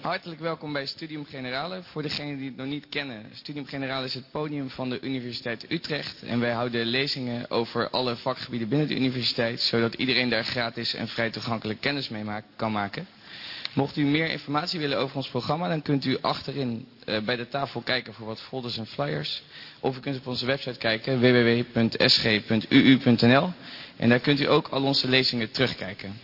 Hartelijk welkom bij Studium Generale. Voor degenen die het nog niet kennen, Studium Generale is het podium van de Universiteit Utrecht. En wij houden lezingen over alle vakgebieden binnen de universiteit, zodat iedereen daar gratis en vrij toegankelijk kennis mee kan maken. Mocht u meer informatie willen over ons programma, dan kunt u achterin uh, bij de tafel kijken voor wat folders en flyers. Of u kunt op onze website kijken, www.sg.uu.nl. En daar kunt u ook al onze lezingen terugkijken.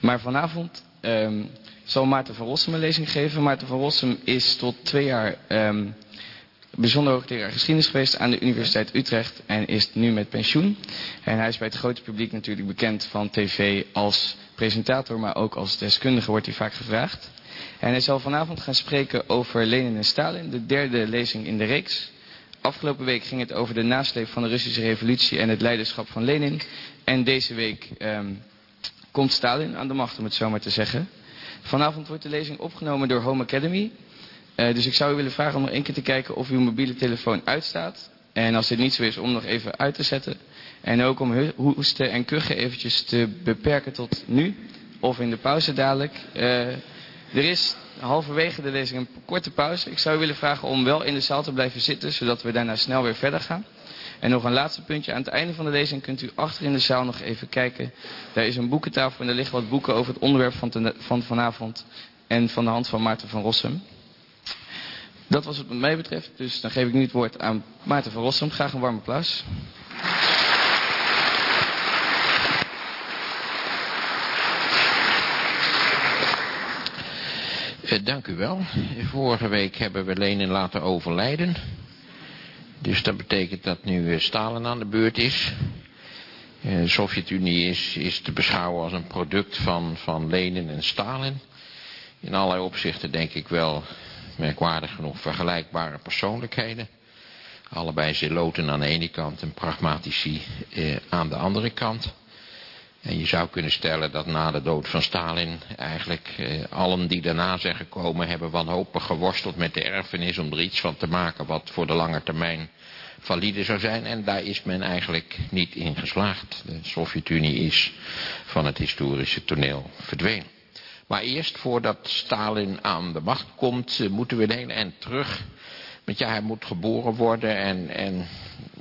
Maar vanavond um, zal Maarten van Rossum een lezing geven. Maarten van Rossum is tot twee jaar um, bijzonder hoogleraar geschiedenis geweest aan de Universiteit Utrecht en is nu met pensioen. En hij is bij het grote publiek natuurlijk bekend van tv als presentator, maar ook als deskundige wordt hij vaak gevraagd. En hij zal vanavond gaan spreken over Lenin en Stalin, de derde lezing in de reeks. Afgelopen week ging het over de nasleep van de Russische revolutie en het leiderschap van Lenin. En deze week um, komt Stalin aan de macht, om het zo maar te zeggen. Vanavond wordt de lezing opgenomen door Home Academy. Uh, dus ik zou u willen vragen om nog één keer te kijken of uw mobiele telefoon uitstaat. En als dit niet zo is, om nog even uit te zetten. En ook om hoesten en kuchen eventjes te beperken tot nu. Of in de pauze dadelijk. Uh, er is halverwege de lezing een korte pauze. Ik zou u willen vragen om wel in de zaal te blijven zitten, zodat we daarna snel weer verder gaan. En nog een laatste puntje. Aan het einde van de lezing kunt u achter in de zaal nog even kijken. Daar is een boekentafel en er liggen wat boeken over het onderwerp van, van vanavond. En van de hand van Maarten van Rossum. Dat was het wat mij betreft. Dus dan geef ik nu het woord aan Maarten van Rossum. Graag een warm applaus. Uh, dank u wel. Vorige week hebben we Lenin laten overlijden. Dus dat betekent dat nu uh, Stalin aan de beurt is. De Sovjet-Unie is, is te beschouwen als een product van, van Lenin en Stalin. In allerlei opzichten denk ik wel merkwaardig genoeg vergelijkbare persoonlijkheden. Allebei zeloten aan de ene kant en pragmatici eh, aan de andere kant. En je zou kunnen stellen dat na de dood van Stalin eigenlijk eh, allen die daarna zijn gekomen hebben wanhopig geworsteld met de erfenis om er iets van te maken wat voor de lange termijn valide zou zijn. En daar is men eigenlijk niet in geslaagd. De Sovjet-Unie is van het historische toneel verdwenen. Maar eerst voordat Stalin aan de macht komt, uh, moeten we een hele eind terug. Want ja, hij moet geboren worden en, en,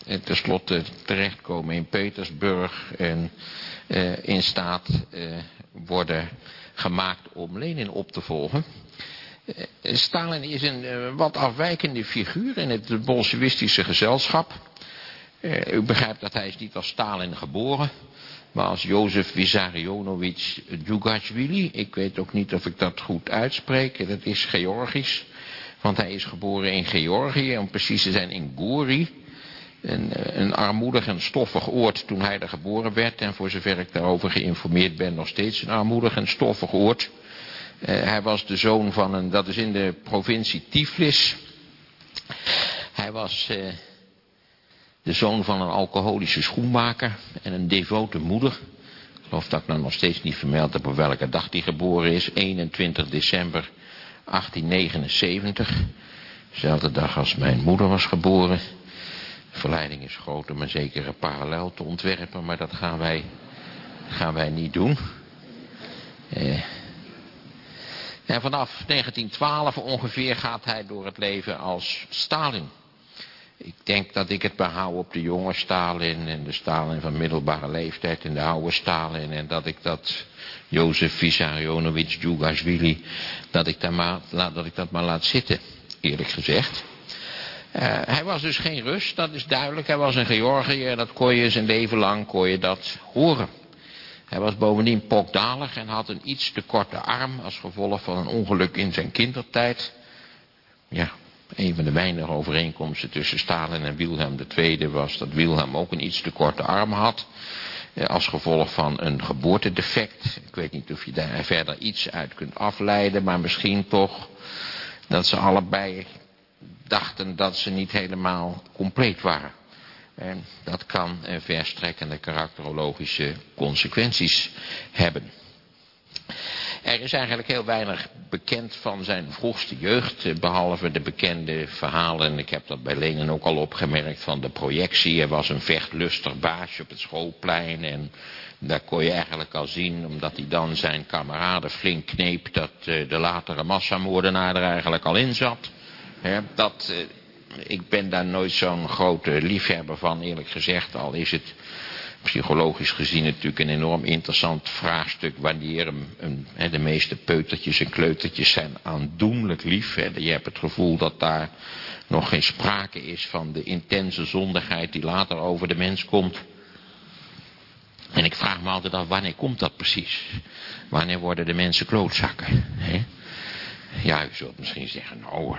en tenslotte terechtkomen in Petersburg. En in staat uh, worden gemaakt om Lenin op te volgen. Uh, Stalin is een wat afwijkende figuur in het bolsjewistische gezelschap. u begrijpt dat hij is niet als Stalin geboren maar als Jozef Vissarionovich Djugashvili. Ik weet ook niet of ik dat goed uitspreek. Dat is Georgisch. Want hij is geboren in Georgië, om precies te zijn in Gori. Een, een armoedig en stoffig oord toen hij er geboren werd. En voor zover ik daarover geïnformeerd ben, nog steeds een armoedig en stoffig oord. Uh, hij was de zoon van een, dat is in de provincie Tiflis. Hij was... Uh, de zoon van een alcoholische schoenmaker en een devote moeder. Ik geloof dat ik nou nog steeds niet vermeld heb op welke dag die geboren is. 21 december 1879. Dezelfde dag als mijn moeder was geboren. Verleiding is groot om een zekere parallel te ontwerpen, maar dat gaan wij, gaan wij niet doen. Eh. En vanaf 1912 ongeveer gaat hij door het leven als Stalin. Ik denk dat ik het behoud op de jonge Stalin en de Stalin van middelbare leeftijd en de oude Stalin. En dat ik dat Jozef Vissarionovich Djugashvili, dat dat ik dat maar laat zitten, eerlijk gezegd. Uh, hij was dus geen Rus, dat is duidelijk. Hij was een Georgiër en dat kon je zijn leven lang kon je dat horen. Hij was bovendien pokdalig en had een iets te korte arm als gevolg van een ongeluk in zijn kindertijd. Ja, een van de weinige overeenkomsten tussen Stalin en Wilhelm II was dat Wilhelm ook een iets te korte arm had. Eh, als gevolg van een geboortedefect. Ik weet niet of je daar verder iets uit kunt afleiden, maar misschien toch dat ze allebei dachten dat ze niet helemaal compleet waren. En dat kan verstrekkende karakterologische consequenties hebben. Er is eigenlijk heel weinig bekend van zijn vroegste jeugd, eh, behalve de bekende verhalen. Ik heb dat bij Lenin ook al opgemerkt van de projectie. Er was een vechtlustig baasje op het schoolplein en daar kon je eigenlijk al zien, omdat hij dan zijn kameraden flink kneep, dat eh, de latere massamoordenaar er eigenlijk al in zat. Dat, eh, ik ben daar nooit zo'n grote liefhebber van, eerlijk gezegd, al is het psychologisch gezien natuurlijk een enorm interessant vraagstuk wanneer een, een, de meeste peutertjes en kleutertjes zijn aandoenlijk lief. Je hebt het gevoel dat daar nog geen sprake is van de intense zondigheid die later over de mens komt. En ik vraag me altijd af, wanneer komt dat precies? Wanneer worden de mensen klootzakken? Hè? Ja, u zult misschien zeggen, nou,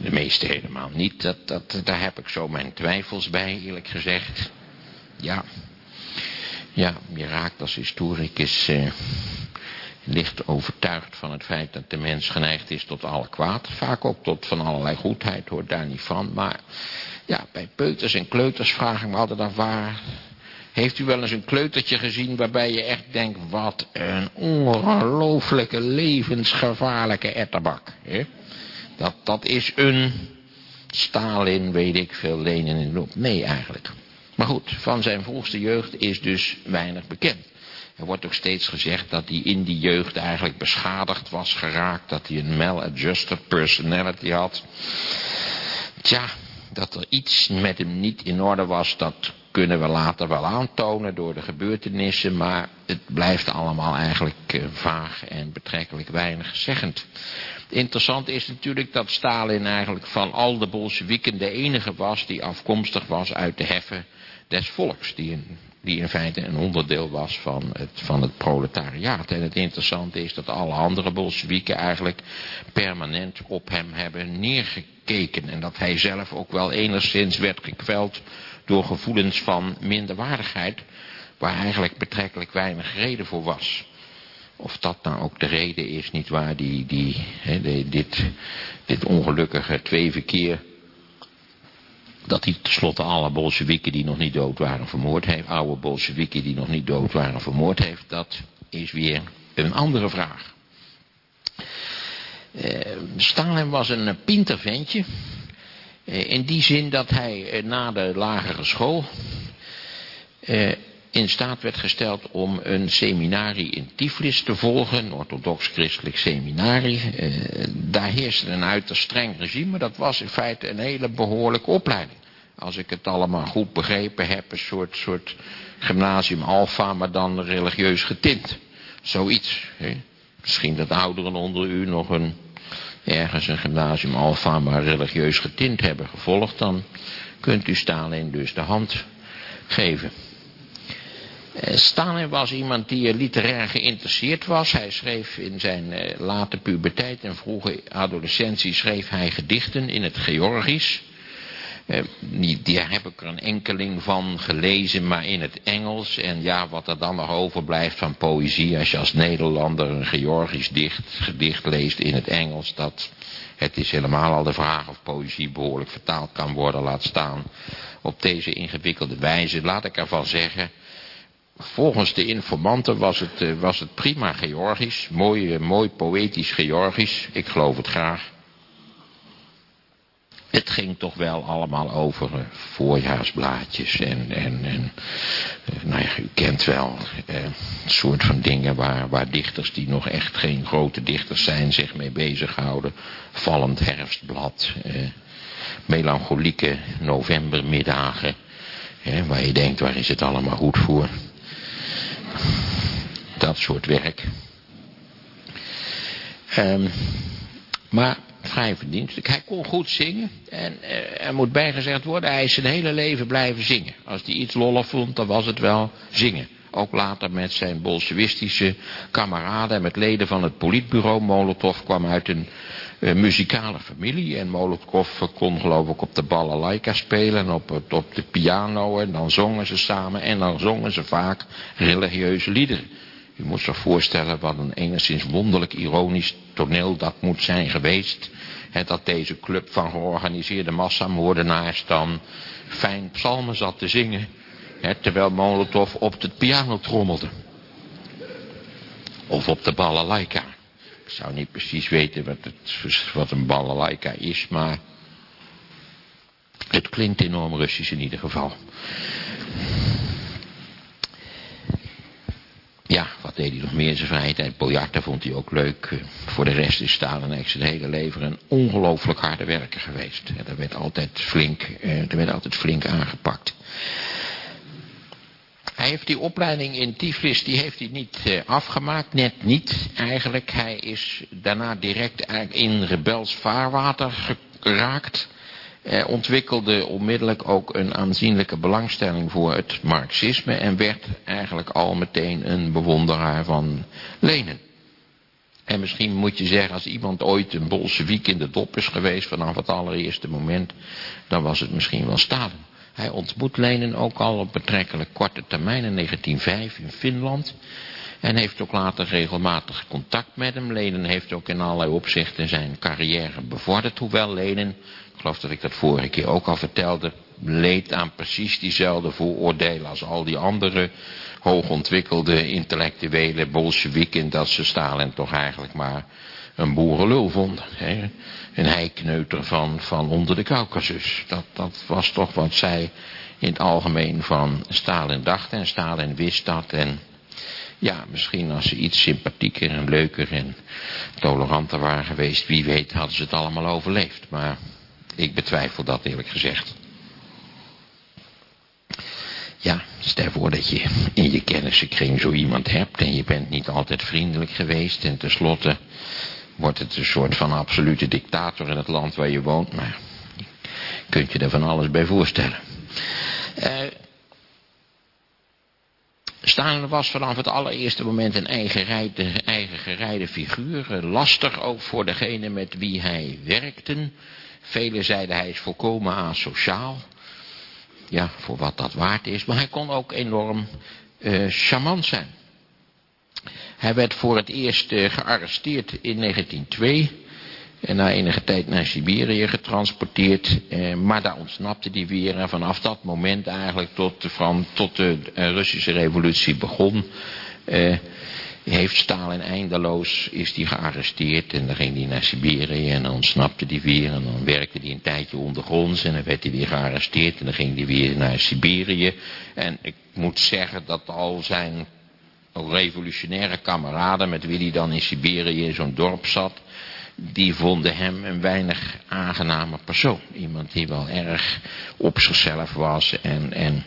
de meeste helemaal niet. Dat, dat, daar heb ik zo mijn twijfels bij, eerlijk gezegd. Ja, ja je raakt als historicus eh, licht overtuigd van het feit dat de mens geneigd is tot alle kwaad. Vaak ook tot van allerlei goedheid, hoort daar niet van. Maar ja, bij peuters en kleuters vraag ik me altijd af waar... Heeft u wel eens een kleutertje gezien waarbij je echt denkt... wat een ongelooflijke levensgevaarlijke etterbak. Hè? Dat, dat is een Stalin, weet ik veel, Lenin. Nee, eigenlijk. Maar goed, van zijn vroegste jeugd is dus weinig bekend. Er wordt ook steeds gezegd dat hij in die jeugd eigenlijk beschadigd was geraakt. Dat hij een maladjusted personality had. Tja, dat er iets met hem niet in orde was, dat kunnen we later wel aantonen door de gebeurtenissen. Maar het blijft allemaal eigenlijk eh, vaag en betrekkelijk weinig zeggend. Interessant is natuurlijk dat Stalin eigenlijk van al de Bolsjewieken de enige was die afkomstig was uit de heffen des volks, die in, die in feite een onderdeel was van het, van het proletariaat. En het interessante is dat alle andere Bolsjewieken eigenlijk permanent op hem hebben neergekeken. En dat hij zelf ook wel enigszins werd gekweld door gevoelens van minderwaardigheid, waar eigenlijk betrekkelijk weinig reden voor was. Of dat nou ook de reden is, niet waar, die, die, he, dit, dit ongelukkige tweeverkeer dat hij tenslotte alle Bolsjewieken die nog niet dood waren vermoord heeft, oude Bolsjewieken die nog niet dood waren vermoord heeft, dat is weer een andere vraag. Uh, Stalin was een pinterventje. Uh, in die zin dat hij uh, na de lagere school in staat werd gesteld om een seminarie in Tiflis te volgen, een orthodox-christelijk seminarie. daar heerste een uiterst streng regime, dat was in feite een hele behoorlijke opleiding als ik het allemaal goed begrepen heb, een soort, soort gymnasium alfa, maar dan religieus getint. Zoiets. Misschien dat ouderen onder u nog een, ergens een gymnasium alfa, maar religieus getint hebben gevolgd. Dan kunt u Stalin dus de hand geven. Eh, Stalin was iemand die literair geïnteresseerd was. Hij schreef in zijn eh, late puberteit en vroege adolescentie schreef hij gedichten in het Georgisch. Eh, die, die heb ik er een enkeling van gelezen, maar in het Engels. En ja, wat er dan nog overblijft van poëzie, als je als Nederlander een Georgisch dicht, gedicht leest in het Engels, dat, het is helemaal al de vraag of poëzie behoorlijk vertaald kan worden, laat staan. Op deze ingewikkelde wijze, laat ik ervan zeggen, volgens de informanten was het, eh, was het prima Georgisch, mooi, eh, mooi poëtisch Georgisch, ik geloof het graag. Het ging toch wel allemaal over uh, voorjaarsblaadjes en, en, en uh, nou ja, u kent wel het soort van dingen waar, waar dichters die nog echt geen grote dichters zijn zich mee bezighouden. Vallend herfstblad, melancholieke novembermiddagen, waar je denkt waar is het allemaal goed voor. Dat soort werk. Um, maar vrij verdienstelijk. Hij kon goed zingen. En uh, er moet bijgezegd worden, hij is zijn hele leven blijven zingen. Als hij iets lollig vond, dan was het wel zingen. Ook later met zijn bolsjewistische kameraden en met leden van het politbureau. Molotov kwam uit een uh, muzikale familie. En Molotov kon geloof ik op de balalaika spelen en op, op de piano. En dan zongen ze samen en dan zongen ze vaak religieuze liederen. U moet zich voorstellen wat een enigszins wonderlijk ironisch toneel dat moet zijn geweest. He, dat deze club van georganiseerde massamoordenaars dan fijn psalmen zat te zingen. terwijl Molotov op de piano trommelde. Of op de balalaika. Ik zou niet precies weten wat, het, wat een balalaika is, maar het klinkt enorm Russisch in ieder geval. Ja, wat deed hij nog meer in zijn vrije tijd? Biljarten vond hij ook leuk. Eh, voor de rest is eigenlijk zijn hele leven een ongelooflijk harde werker geweest. Er werd altijd flink, eh, er werd altijd flink aangepakt. Hij heeft die opleiding in Tiflis, die heeft hij niet eh, afgemaakt, net niet eigenlijk. Hij is daarna direct in rebels vaarwater geraakt eh, ontwikkelde onmiddellijk ook een aanzienlijke belangstelling voor het marxisme en werd eigenlijk al meteen een bewonderaar van Lenin. En misschien moet je zeggen, als iemand ooit een bolsjewiek in de dop is geweest vanaf het allereerste moment, dan was het misschien wel Stalin. Hij ontmoet Lenin ook al op betrekkelijk korte termijn in 1905 in Finland. En heeft ook later regelmatig contact met hem. Lenin heeft ook in allerlei opzichten zijn carrière bevorderd. Hoewel Lenin ik geloof dat ik dat vorige keer ook al vertelde, leed aan precies diezelfde vooroordelen als al die andere hoogontwikkelde intellectuele bolsjewieken, dat ze Stalin toch eigenlijk maar een boerenlul vonden. Hè? Een heikneuter van, van onder de Caucasus. Dat, dat was toch wat zij in het algemeen van Stalin dachten. En Stalin wist dat. En ja, misschien als ze iets sympathieker en leuker en toleranter waren geweest, wie weet hadden ze het allemaal overleefd. Maar ik betwijfel dat eerlijk gezegd. Ja, stel voor dat je in je kennissenkring zo iemand hebt en je bent niet altijd vriendelijk geweest en tenslotte wordt het een soort van absolute dictator in het land waar je woont, maar je kunt je er van alles bij voorstellen. Uh, Stalin was vanaf het allereerste moment een eigen, rijde, eigen gerijde figuur, lastig ook voor degene met wie hij werkte. Velen zeiden hij is volkomen asociaal. Ja, voor wat dat waard is. Maar hij kon ook enorm uh, charmant zijn. Hij werd voor het eerst uh, gearresteerd in 1902. En na enige tijd naar Siberië getransporteerd. Eh, maar daar ontsnapte hij weer. En vanaf dat moment eigenlijk tot de, van, tot de Russische revolutie begon. Eh, heeft Stalin eindeloos, is hij gearresteerd en dan ging hij naar Siberië en dan ontsnapte hij weer en dan werkte hij een tijdje ondergronds en dan werd hij weer gearresteerd en dan ging hij weer naar Siberië. En ik moet zeggen dat al zijn revolutionaire kameraden met wie hij dan in Siberië in zo'n dorp zat, die vonden hem een weinig aangename persoon. Iemand die wel erg op zichzelf was en, en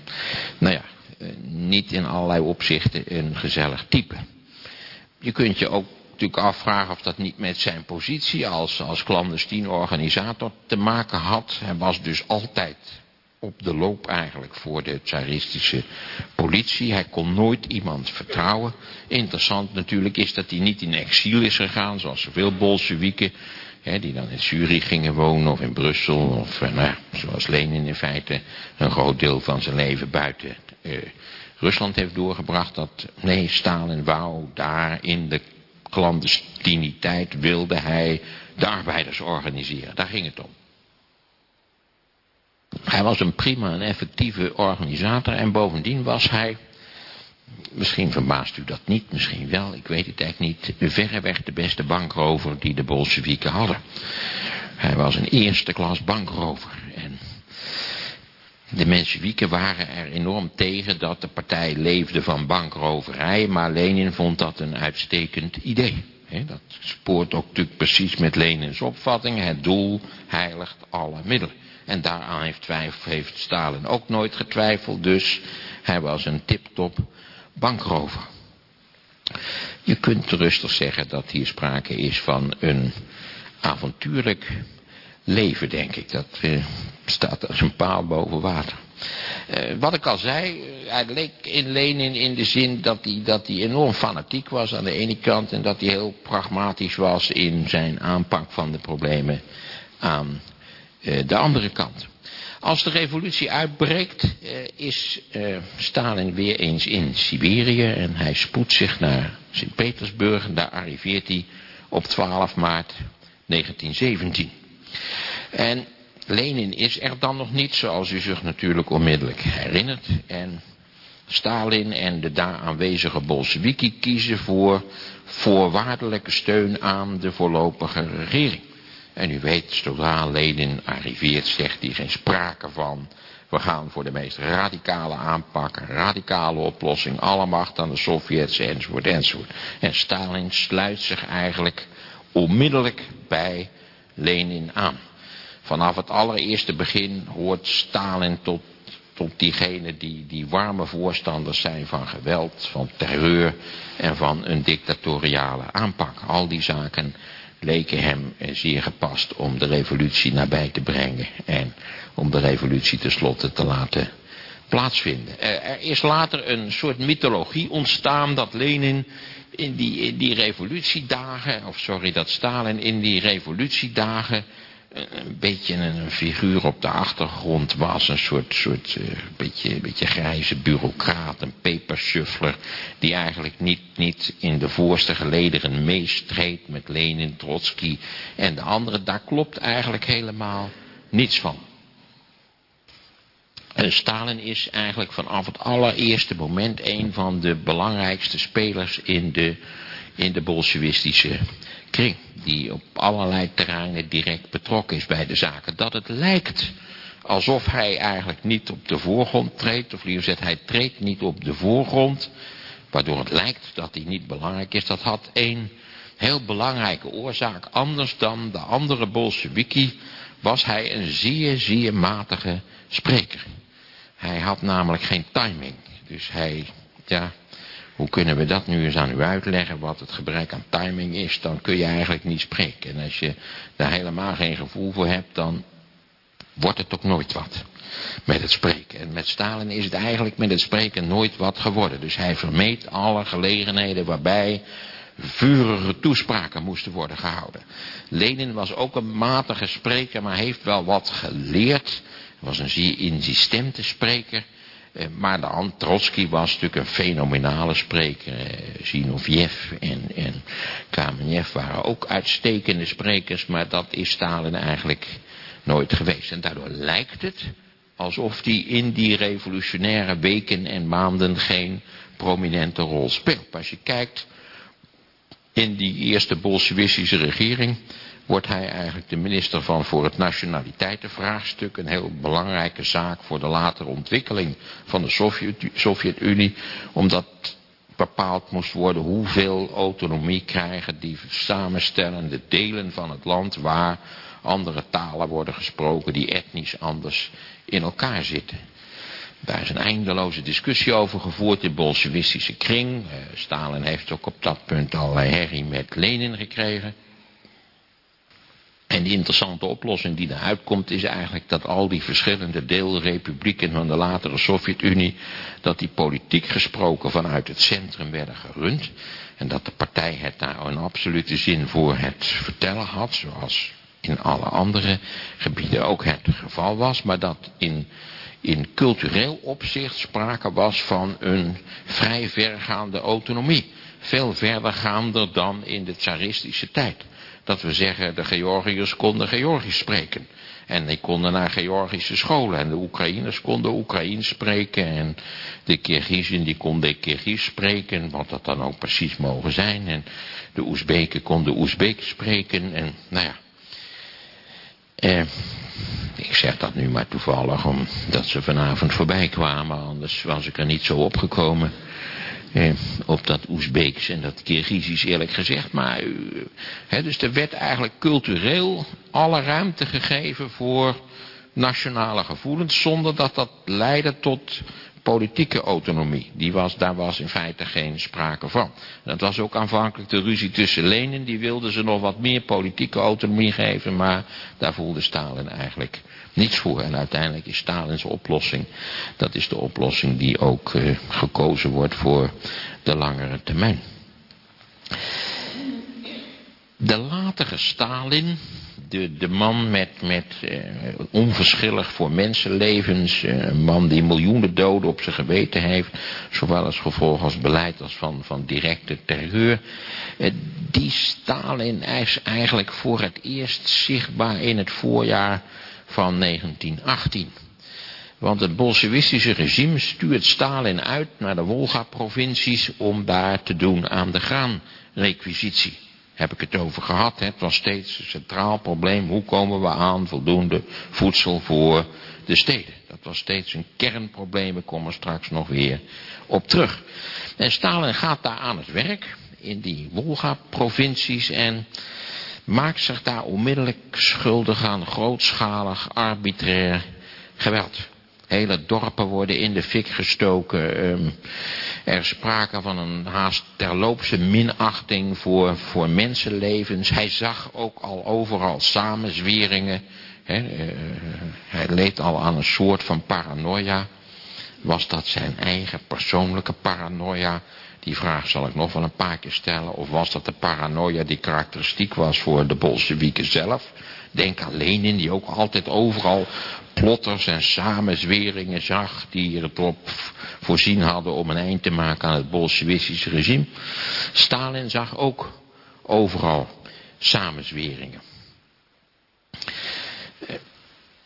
nou ja, eh, niet in allerlei opzichten een gezellig type. Je kunt je ook natuurlijk afvragen of dat niet met zijn positie als, als clandestien organisator te maken had. Hij was dus altijd op de loop eigenlijk voor de tsaristische politie. Hij kon nooit iemand vertrouwen. Interessant natuurlijk is dat hij niet in exil is gegaan, zoals zoveel Bolsjewieken, die dan in Zurich gingen wonen of in Brussel, of eh, nou, zoals Lenin in feite een groot deel van zijn leven buiten eh, Rusland heeft doorgebracht. Dat, nee, Stalin wou daar in de clandestiniteit wilde hij de arbeiders organiseren. Daar ging het om. Hij was een prima en effectieve organisator en bovendien was hij, misschien verbaast u dat niet, misschien wel, ik weet het eigenlijk niet, verreweg de beste bankrover die de Bolsjewieken hadden. Hij was een eerste klas bankrover en de Mensjewieken waren er enorm tegen dat de partij leefde van bankroverij, maar Lenin vond dat een uitstekend idee. dat spoort ook natuurlijk precies met Lenins opvatting. Het doel heiligt alle middelen. En daaraan heeft, heeft Stalin ook nooit getwijfeld, dus hij was een tip-top bankrover. Je kunt rustig zeggen dat hier sprake is van een avontuurlijk leven, denk ik. Dat uh, staat als een paal boven water. Uh, wat ik al zei, uh, hij leek in Lenin in de zin dat hij, dat hij enorm fanatiek was aan de ene kant... en dat hij heel pragmatisch was in zijn aanpak van de problemen aan de andere kant. Als de revolutie uitbreekt, is Stalin weer eens in Siberië... en hij spoedt zich naar Sint-Petersburg en daar arriveert hij op 12 maart 1917... En Lenin is er dan nog niet, zoals u zich natuurlijk onmiddellijk herinnert. En Stalin en de daar aanwezige Bolsheviki kiezen voor voorwaardelijke steun aan de voorlopige regering. En u weet, zodra Lenin arriveert, zegt hij geen sprake van. We gaan voor de meest radicale aanpak, een radicale oplossing, alle macht aan de Sovjets, enzovoort, enzovoort. En Stalin sluit zich eigenlijk onmiddellijk bij Lenin aan. Vanaf het allereerste begin hoort Stalin tot, tot diegenen die, die warme voorstanders zijn van geweld, van terreur en van een dictatoriale aanpak. Al die zaken leken hem zeer gepast om de revolutie nabij te brengen en om de revolutie tenslotte te laten plaatsvinden. Er is later een soort mythologie ontstaan dat Lenin in die, in die revolutiedagen, of sorry, dat Stalin in die revolutiedagen een beetje een figuur op de achtergrond was. Een soort, soort uh, beetje, beetje grijze bureaucraat, een peperschuffler. Die eigenlijk niet, niet in de voorste gelederen meestreed met Lenin, Trotsky en de anderen. Daar klopt eigenlijk helemaal niets van. En Stalin is eigenlijk vanaf het allereerste moment een van de belangrijkste spelers in de, in de bolsjewistische kring. Die op allerlei terreinen direct betrokken is bij de zaken. Dat het lijkt alsof hij eigenlijk niet op de voorgrond treedt. Of liever gezegd, hij treedt niet op de voorgrond. Waardoor het lijkt dat hij niet belangrijk is. Dat had één heel belangrijke oorzaak. Anders dan de andere Bolsheviki was hij een zeer, zeer matige spreker. Hij had namelijk geen timing. Dus hij, ja, hoe kunnen we dat nu eens aan u uitleggen, wat het gebrek aan timing is, dan kun je eigenlijk niet spreken. En als je daar helemaal geen gevoel voor hebt, dan wordt het ook nooit wat met het spreken. En met Stalin is het eigenlijk met het spreken nooit wat geworden. Dus hij vermeed alle gelegenheden waarbij vurige toespraken moesten worden gehouden. Lenin was ook een matige spreker, maar heeft wel wat geleerd. Was een zeer insistente spreker. Eh, maar de Trotsky was natuurlijk een fenomenale spreker. Eh, Zinoviev en, en Kamenev waren ook uitstekende sprekers, maar dat is Stalin eigenlijk nooit geweest. En daardoor lijkt het alsof hij in die revolutionaire weken en maanden geen prominente rol speelt. Als je kijkt in die eerste bolsjewistische regering wordt hij eigenlijk de minister van voor het nationaliteitenvraagstuk. Een heel belangrijke zaak voor de latere ontwikkeling van de Sovjet-Unie. Omdat bepaald moest worden hoeveel autonomie krijgen die samenstellende delen van het land waar andere talen worden gesproken die etnisch anders in elkaar zitten. Daar is een eindeloze discussie over gevoerd in bolsjewistische kring. Eh, Stalin heeft ook op dat punt allerlei herrie met Lenin gekregen. En die interessante oplossing die eruit komt is eigenlijk dat al die verschillende deelrepublieken van de latere Sovjet-Unie, dat die politiek gesproken vanuit het centrum werden gerund. En dat de partij het daar een absolute zin voor het vertellen had, zoals in alle andere gebieden ook het geval was. Maar dat in, in cultureel opzicht sprake was van een vrij vergaande autonomie. Veel verdergaander dan in de tsaristische tijd dat we zeggen de Georgiërs konden Georgisch spreken. En die konden naar Georgische scholen. En de Oekraïners konden Oekraïens spreken. En de Kirgizen die konden Kirgiz spreken. Wat dat dan ook precies mogen zijn. En de Oezbeken konden Oezbeek spreken. En nou ja. Eh, ik zeg dat nu maar toevallig omdat ze vanavond voorbij kwamen. Anders was ik er niet zo opgekomen eh, op dat Oezbeeks en dat Kirgizisch eerlijk gezegd. Maar, eh, dus er werd eigenlijk cultureel alle ruimte gegeven voor nationale gevoelens, zonder dat dat leidde tot politieke autonomie. Die was, daar was in feite geen sprake van. dat was ook aanvankelijk de ruzie tussen Lenin, die wilde ze nog wat meer politieke autonomie geven, maar daar voelde Stalin eigenlijk niets voor. En uiteindelijk is Stalins oplossing, dat is de oplossing die ook uh, gekozen wordt voor de langere termijn. De latere Stalin, de, de man met, met uh, onverschillig voor mensenlevens, uh, een man die miljoenen doden op zijn geweten heeft, zowel als gevolg als beleid als van, van directe terreur. Uh, die Stalin is eigenlijk voor het eerst zichtbaar in het voorjaar van 1918. Want het bolsjewistische regime stuurt Stalin uit naar de Wolga-provincies om daar te doen aan de graanrequisitie. Heb ik het over gehad. Hè? Het was steeds een centraal probleem. Hoe komen we aan voldoende voedsel voor de steden? Dat was steeds een kernprobleem. Ik kom er straks nog weer op terug. En Stalin gaat daar aan het werk in die Wolga-provincies en maakt zich daar onmiddellijk schuldig aan grootschalig arbitrair geweld. Hele dorpen worden in de fik gestoken. Um, er is sprake van een haast terloopse minachting voor, voor mensenlevens. Hij zag ook al overal samenzweringen. He, uh, hij leed al aan een soort van paranoia. Was dat zijn eigen persoonlijke paranoia? Die vraag zal ik nog wel een paar keer stellen. Of was dat de paranoia die karakteristiek was voor de Bolsjewieken zelf? Denk aan Lenin, die ook altijd overal plotters en samenzweringen zag... die erop voorzien hadden om een eind te maken aan het bolsjewistische regime. Stalin zag ook overal samenzweringen.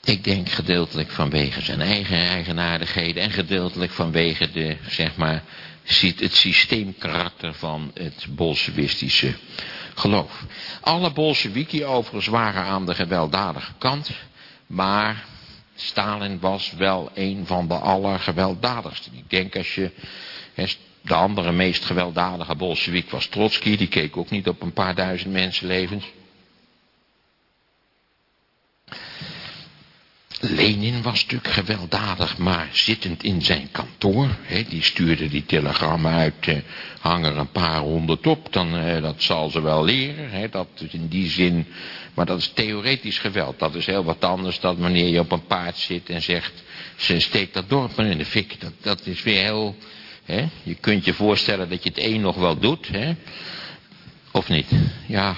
Ik denk gedeeltelijk vanwege zijn eigen eigenaardigheden en gedeeltelijk vanwege de, zeg maar, het systeemkarakter van het bolsjewistische geloof. Alle bolsheviki overigens waren aan de gewelddadige kant, maar Stalin was wel een van de allergewelddadigsten. Ik denk als je, de andere meest gewelddadige bolshevik was Trotsky, die keek ook niet op een paar duizend mensenlevens. Lenin was natuurlijk gewelddadig, maar zittend in zijn kantoor. Hè, die stuurde die telegrammen uit, eh, hang er een paar honderd op, dan, eh, dat zal ze wel leren. Hè, dat is in die zin, maar dat is theoretisch geweld. Dat is heel wat anders dan wanneer je op een paard zit en zegt, ze steekt dat dorp maar in de fik. Dat, is weer heel, hè, je kunt je voorstellen dat je het een nog wel doet, hè. Of niet? Ja,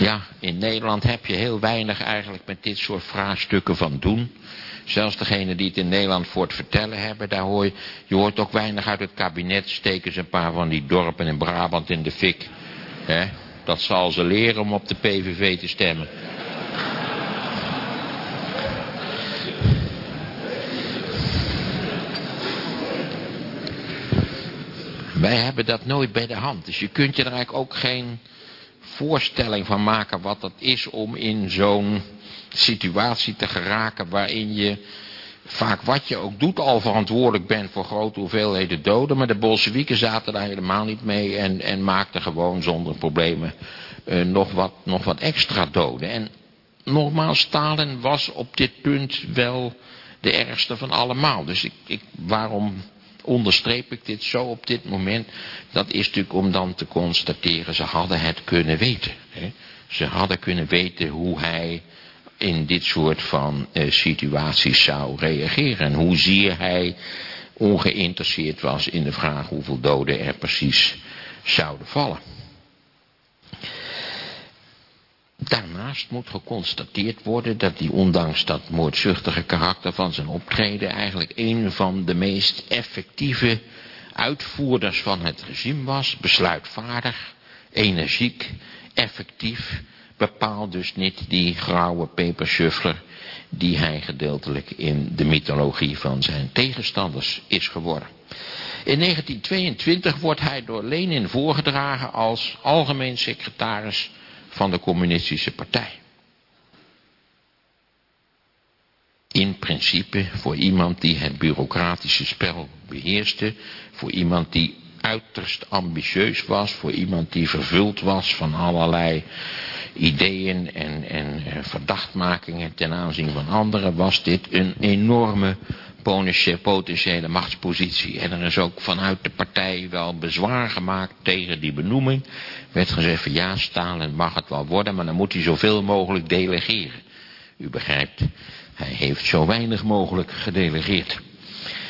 ja, in Nederland heb je heel weinig eigenlijk met dit soort vraagstukken van doen. Zelfs degene die het in Nederland voor het vertellen hebben, daar hoor je, je hoort ook weinig uit het kabinet. Steken ze een paar van die dorpen in Brabant in de fik. Dat zal ze leren om op de PVV te stemmen. Wij hebben dat nooit bij de hand. Dus je kunt je er eigenlijk ook geen voorstelling van maken wat dat is om in zo'n situatie te geraken waarin je vaak wat je ook doet al verantwoordelijk bent voor grote hoeveelheden doden. Maar de Bolsjewieken zaten daar helemaal niet mee en, en maakten gewoon zonder problemen uh, nog, wat, nog wat extra doden. En nogmaals, Stalin was op dit punt wel de ergste van allemaal. Dus ik, ik, waarom onderstreep ik dit zo op dit moment. Dat is natuurlijk om dan te constateren, ze hadden het kunnen weten. Hè? Ze hadden kunnen weten hoe hij in dit soort van uh, situaties zou reageren. En hoe zeer hij ongeïnteresseerd was in de vraag hoeveel doden er precies zouden vallen. Daarnaast moet geconstateerd worden dat hij ondanks dat moordzuchtige karakter van zijn optreden eigenlijk een van de meest effectieve uitvoerders van het regime was. Besluitvaardig, energiek, effectief, bepaald dus niet die grauwe peperschuffler die hij gedeeltelijk in de mythologie van zijn tegenstanders is geworden. In 1922 wordt hij door Lenin voorgedragen als algemeen secretaris van de communistische partij. In principe voor iemand die het bureaucratische spel beheerste, voor iemand die uiterst ambitieus was, voor iemand die vervuld was van allerlei ideeën en, en eh, verdachtmakingen ten aanzien van anderen, was dit een enorme potentiële machtspositie. En er is ook vanuit de partij wel bezwaar gemaakt tegen die benoeming. Werd gezegd van ja, Stalin mag het wel worden, maar dan moet hij zoveel mogelijk delegeren. U begrijpt, hij heeft zo weinig mogelijk gedelegeerd.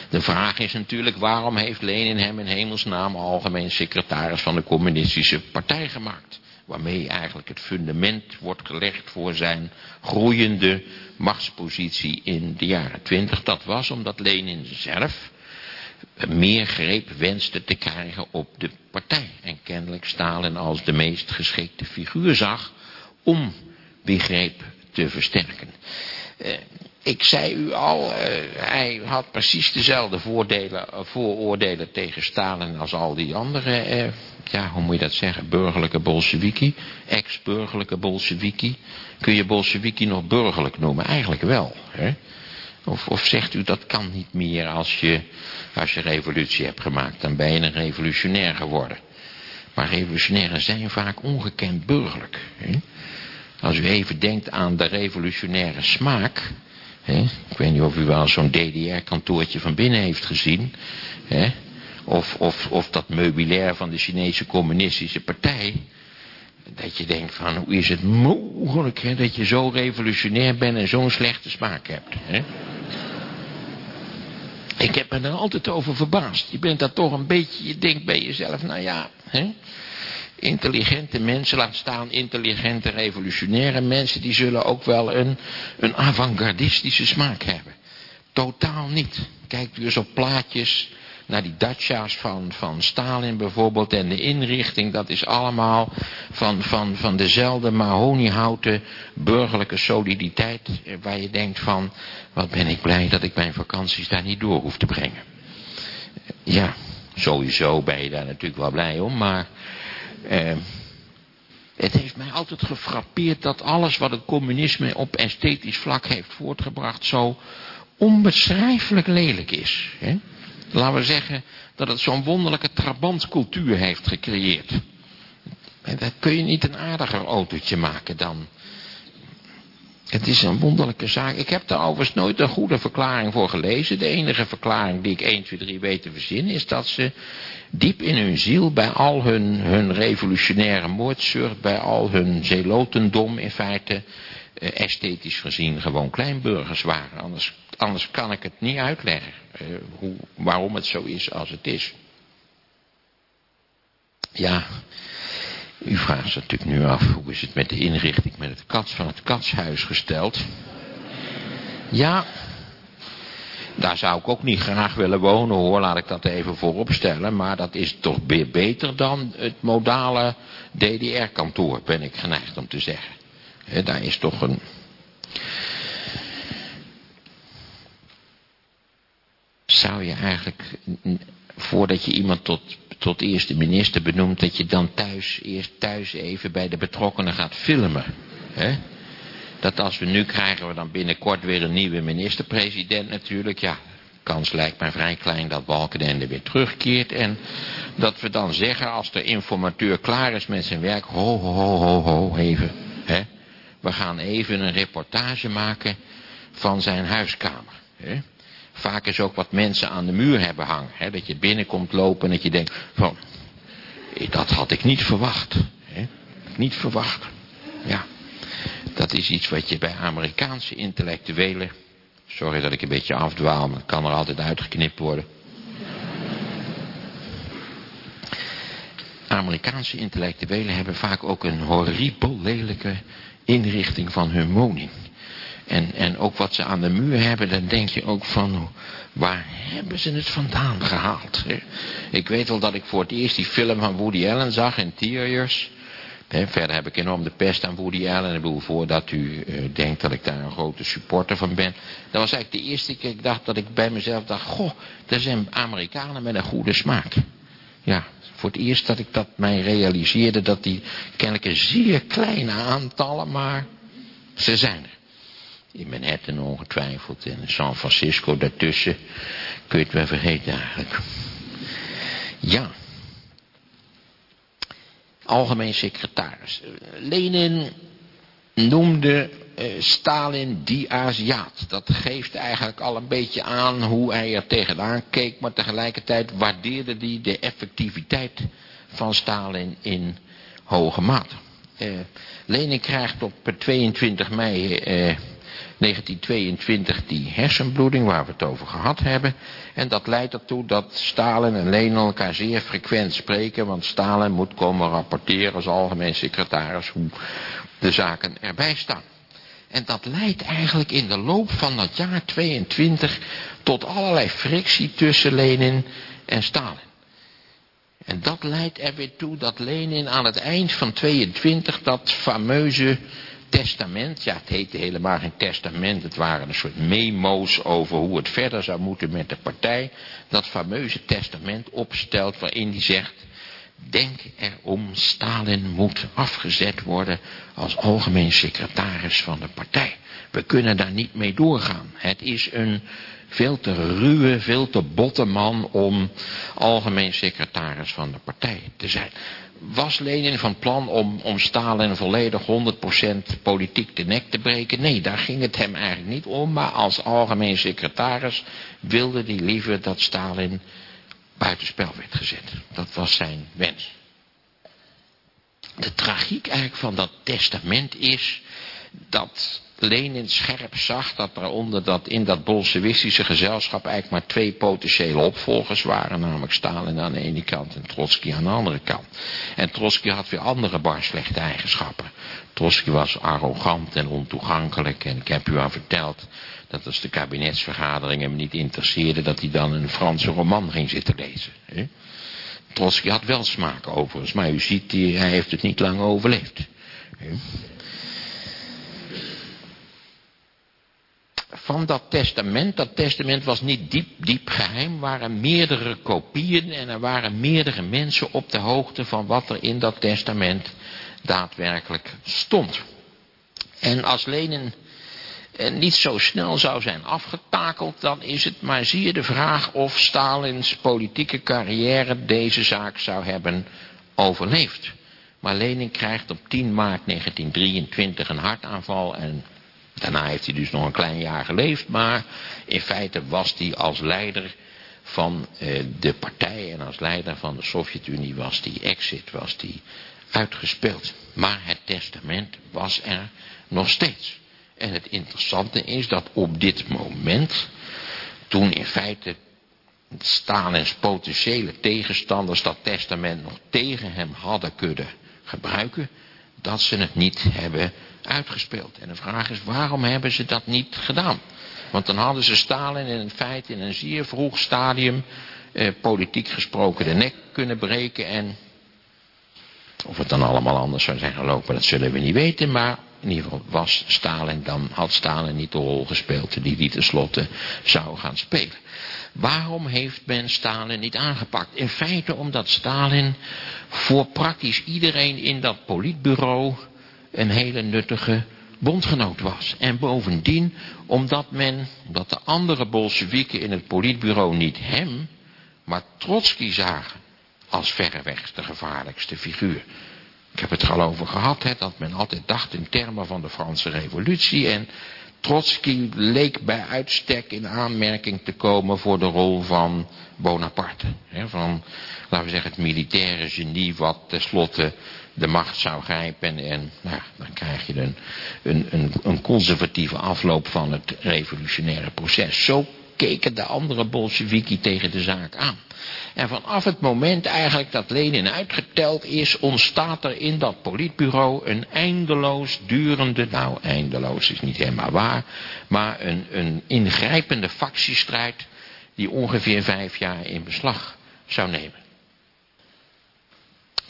De vraag is natuurlijk waarom heeft Lenin hem in hemelsnaam algemeen secretaris van de communistische partij gemaakt waarmee eigenlijk het fundament wordt gelegd voor zijn groeiende machtspositie in de jaren twintig. Dat was omdat Lenin zelf meer greep wenste te krijgen op de partij. En kennelijk Stalin als de meest geschikte figuur zag om die greep te versterken. Eh, ik zei u al, eh, hij had precies dezelfde voordelen, vooroordelen tegen Stalin als al die andere, eh, ja, hoe moet je dat zeggen, burgerlijke bolsheviki, ex-burgerlijke bolsheviki. Kun je bolsheviki nog burgerlijk noemen? Eigenlijk wel. Hè? Of, of zegt u dat kan niet meer als je, als je revolutie hebt gemaakt, dan ben je een revolutionair geworden. Maar revolutionairen zijn vaak ongekend burgerlijk. Hè? Als u even denkt aan de revolutionaire smaak. Ik weet niet of u wel zo'n DDR-kantoortje van binnen heeft gezien. Of, of, of dat meubilair van de Chinese communistische partij. Dat je denkt van hoe is het mogelijk dat je zo revolutionair bent en zo'n slechte smaak hebt. Ik heb me er altijd over verbaasd. Je bent daar toch een beetje, je denkt bij jezelf, nou ja? Intelligente mensen, laat staan intelligente revolutionaire mensen, die zullen ook wel een, een avant-gardistische smaak hebben. Totaal niet. Kijkt u eens op plaatjes naar die dacha's van, van Stalin bijvoorbeeld en de inrichting, dat is allemaal van, van, van dezelfde mahoniehouten burgerlijke soliditeit, eh, waar je denkt van, wat ben ik blij dat ik mijn vakanties daar niet door hoef te brengen. Ja, sowieso ben je daar natuurlijk wel blij om, maar eh, het heeft mij altijd gefrappeerd dat alles wat het communisme op esthetisch vlak heeft voortgebracht zo onbeschrijfelijk lelijk is. Hè? Laten we zeggen dat het zo'n wonderlijke trabantcultuur heeft gecreëerd. En daar kun je niet een aardiger autootje maken dan. Het is een wonderlijke zaak. Ik heb daar overigens nooit een goede verklaring voor gelezen. De enige verklaring die ik 1, 2, 3 weet te verzinnen is dat ze diep in hun ziel bij al hun, hun revolutionaire moordzucht, bij al hun zelotendom in feite, eh, esthetisch gezien gewoon kleinburgers waren. Anders, anders kan ik het niet uitleggen eh, hoe, waarom het zo is als het is. Ja, u vraagt zich natuurlijk nu af, hoe is het met de inrichting met het kat van het katshuis gesteld? Ja, daar zou ik ook niet graag willen wonen hoor, laat ik dat even voorop stellen. Maar dat is toch beter dan het modale DDR-kantoor, ben ik geneigd om te zeggen. daar is toch een... Zou je eigenlijk, voordat je iemand tot, tot eerste minister benoemt, dat je dan thuis, eerst thuis even bij de betrokkenen gaat filmen. Dat als we nu krijgen we dan binnenkort weer een nieuwe minister-president natuurlijk. Ja, kans lijkt mij vrij klein dat Balkenende weer terugkeert. En dat we dan zeggen als de informateur klaar is met zijn werk. Ho, ho, ho, ho, ho, even. We gaan even een reportage maken van zijn huiskamer. Hè? Vaak is ook wat mensen aan de muur hebben hangen. Hè? Dat je binnenkomt lopen en dat je denkt van... Dat had ik niet verwacht. Hè? Niet verwacht. Ja. Dat is iets wat je bij Amerikaanse intellectuelen... Sorry dat ik een beetje afdwaal, maar kan er altijd uitgeknipt worden. Amerikaanse intellectuelen hebben vaak ook een horribel lelijke inrichting van hun woning. En, en ook wat ze aan de muur hebben, dan denk je ook van, waar hebben ze het vandaan gehaald? Ik weet wel dat ik voor het eerst die film van Woody Allen zag, Interiors verder heb ik enorm de pest aan Woody Allen. Ik bedoel, voordat u uh, denkt dat ik daar een grote supporter van ben. Dat was eigenlijk de eerste keer ik dacht dat ik bij mezelf dacht... Goh, er zijn Amerikanen met een goede smaak. Ja, voor het eerst dat ik dat mij realiseerde... dat die kennelijk een zeer kleine aantallen, maar ze zijn er. In Manhattan ongetwijfeld en San Francisco daartussen. Kun je het wel vergeten eigenlijk. Ja algemeen secretaris. Lenin noemde uh, Stalin die Aziat. Dat geeft eigenlijk al een beetje aan hoe hij er tegenaan keek, maar tegelijkertijd waardeerde hij de effectiviteit van Stalin in hoge mate. Uh, Lenin krijgt op 22 mei uh, 1922 die hersenbloeding waar we het over gehad hebben. En dat leidt ertoe dat Stalin en Lenin elkaar zeer frequent spreken. Want Stalin moet komen rapporteren als algemeen secretaris hoe de zaken erbij staan. En dat leidt eigenlijk in de loop van dat jaar 22 tot allerlei frictie tussen Lenin en Stalin. En dat leidt er weer toe dat Lenin aan het eind van 22 dat fameuze testament. Ja, het heette helemaal geen testament. Het waren een soort memo's over hoe het verder zou moeten met de partij. Dat fameuze testament opstelt waarin hij zegt... Denk erom, Stalin moet afgezet worden als algemeen secretaris van de partij. We kunnen daar niet mee doorgaan. Het is een veel te ruwe, veel te botte man om algemeen secretaris van de partij te zijn. Was Lenin van plan om, om Stalin volledig 100% politiek de nek te breken? Nee, daar ging het hem eigenlijk niet om. Maar als algemeen secretaris wilde hij liever dat Stalin buitenspel werd gezet. Dat was zijn wens. De tragiek eigenlijk van dat testament is dat Lenin scherp zag dat er onder dat, in dat bolsjewistische gezelschap eigenlijk maar twee potentiële opvolgers waren. Namelijk Stalin aan de ene kant en Trotsky aan de andere kant. En Trotsky had weer andere bar slechte eigenschappen. Trotsky was arrogant en ontoegankelijk en ik heb u al verteld dat als de kabinetsvergadering hem niet interesseerde dat hij dan een Franse roman ging zitten lezen. Hè? Trotsky had wel smaak overigens, maar u ziet, hij heeft het niet lang overleefd. Hè? Van dat testament. Dat testament was niet diep, diep geheim. Er waren meerdere kopieën en er waren meerdere mensen op de hoogte van wat er in dat testament daadwerkelijk stond. En als Lenin eh, niet zo snel zou zijn afgetakeld, dan is het maar zie je de vraag of Stalins politieke carrière deze zaak zou hebben overleefd. Maar Lenin krijgt op 10 maart 1923 een hartaanval en Daarna heeft hij dus nog een klein jaar geleefd, maar in feite was hij als leider van eh, de partij en als leider van de Sovjet-Unie was die exit, was die uitgespeeld. Maar het testament was er nog steeds. En het interessante is dat op dit moment, toen in feite Stalins potentiële tegenstanders dat testament nog tegen hem hadden kunnen gebruiken, dat ze het niet hebben uitgespeeld. En de vraag is, waarom hebben ze dat niet gedaan? Want dan hadden ze Stalin in feite in een zeer vroeg stadium, eh, politiek gesproken, de nek kunnen breken. En of het dan allemaal anders zou zijn gelopen, dat zullen we niet weten. Maar in ieder geval was Stalin dan, had Stalin niet de rol gespeeld die die tenslotte zou gaan spelen. Waarom heeft men Stalin niet aangepakt? In feite omdat Stalin voor praktisch iedereen in dat politbureau een hele nuttige bondgenoot was. En bovendien, omdat men, omdat de andere Bolsjewieken in het politbureau niet hem, maar Trotsky zagen als verreweg de gevaarlijkste figuur. Ik heb het er al over gehad, hè, dat men altijd dacht in termen van de Franse revolutie en Trotsky leek bij uitstek in aanmerking te komen voor de rol van Bonaparte. Hè, van, laten we zeggen, het militaire genie wat tenslotte de macht zou grijpen en nou, dan krijg je een, een, een, conservatieve afloop van het revolutionaire proces. Zo keken de andere Bolsheviki tegen de zaak aan. En vanaf het moment eigenlijk dat Lenin uitgeteld is, ontstaat er in dat politbureau een eindeloos durende, nou eindeloos is niet helemaal waar, maar een, een ingrijpende factiestrijd die ongeveer vijf jaar in beslag zou nemen.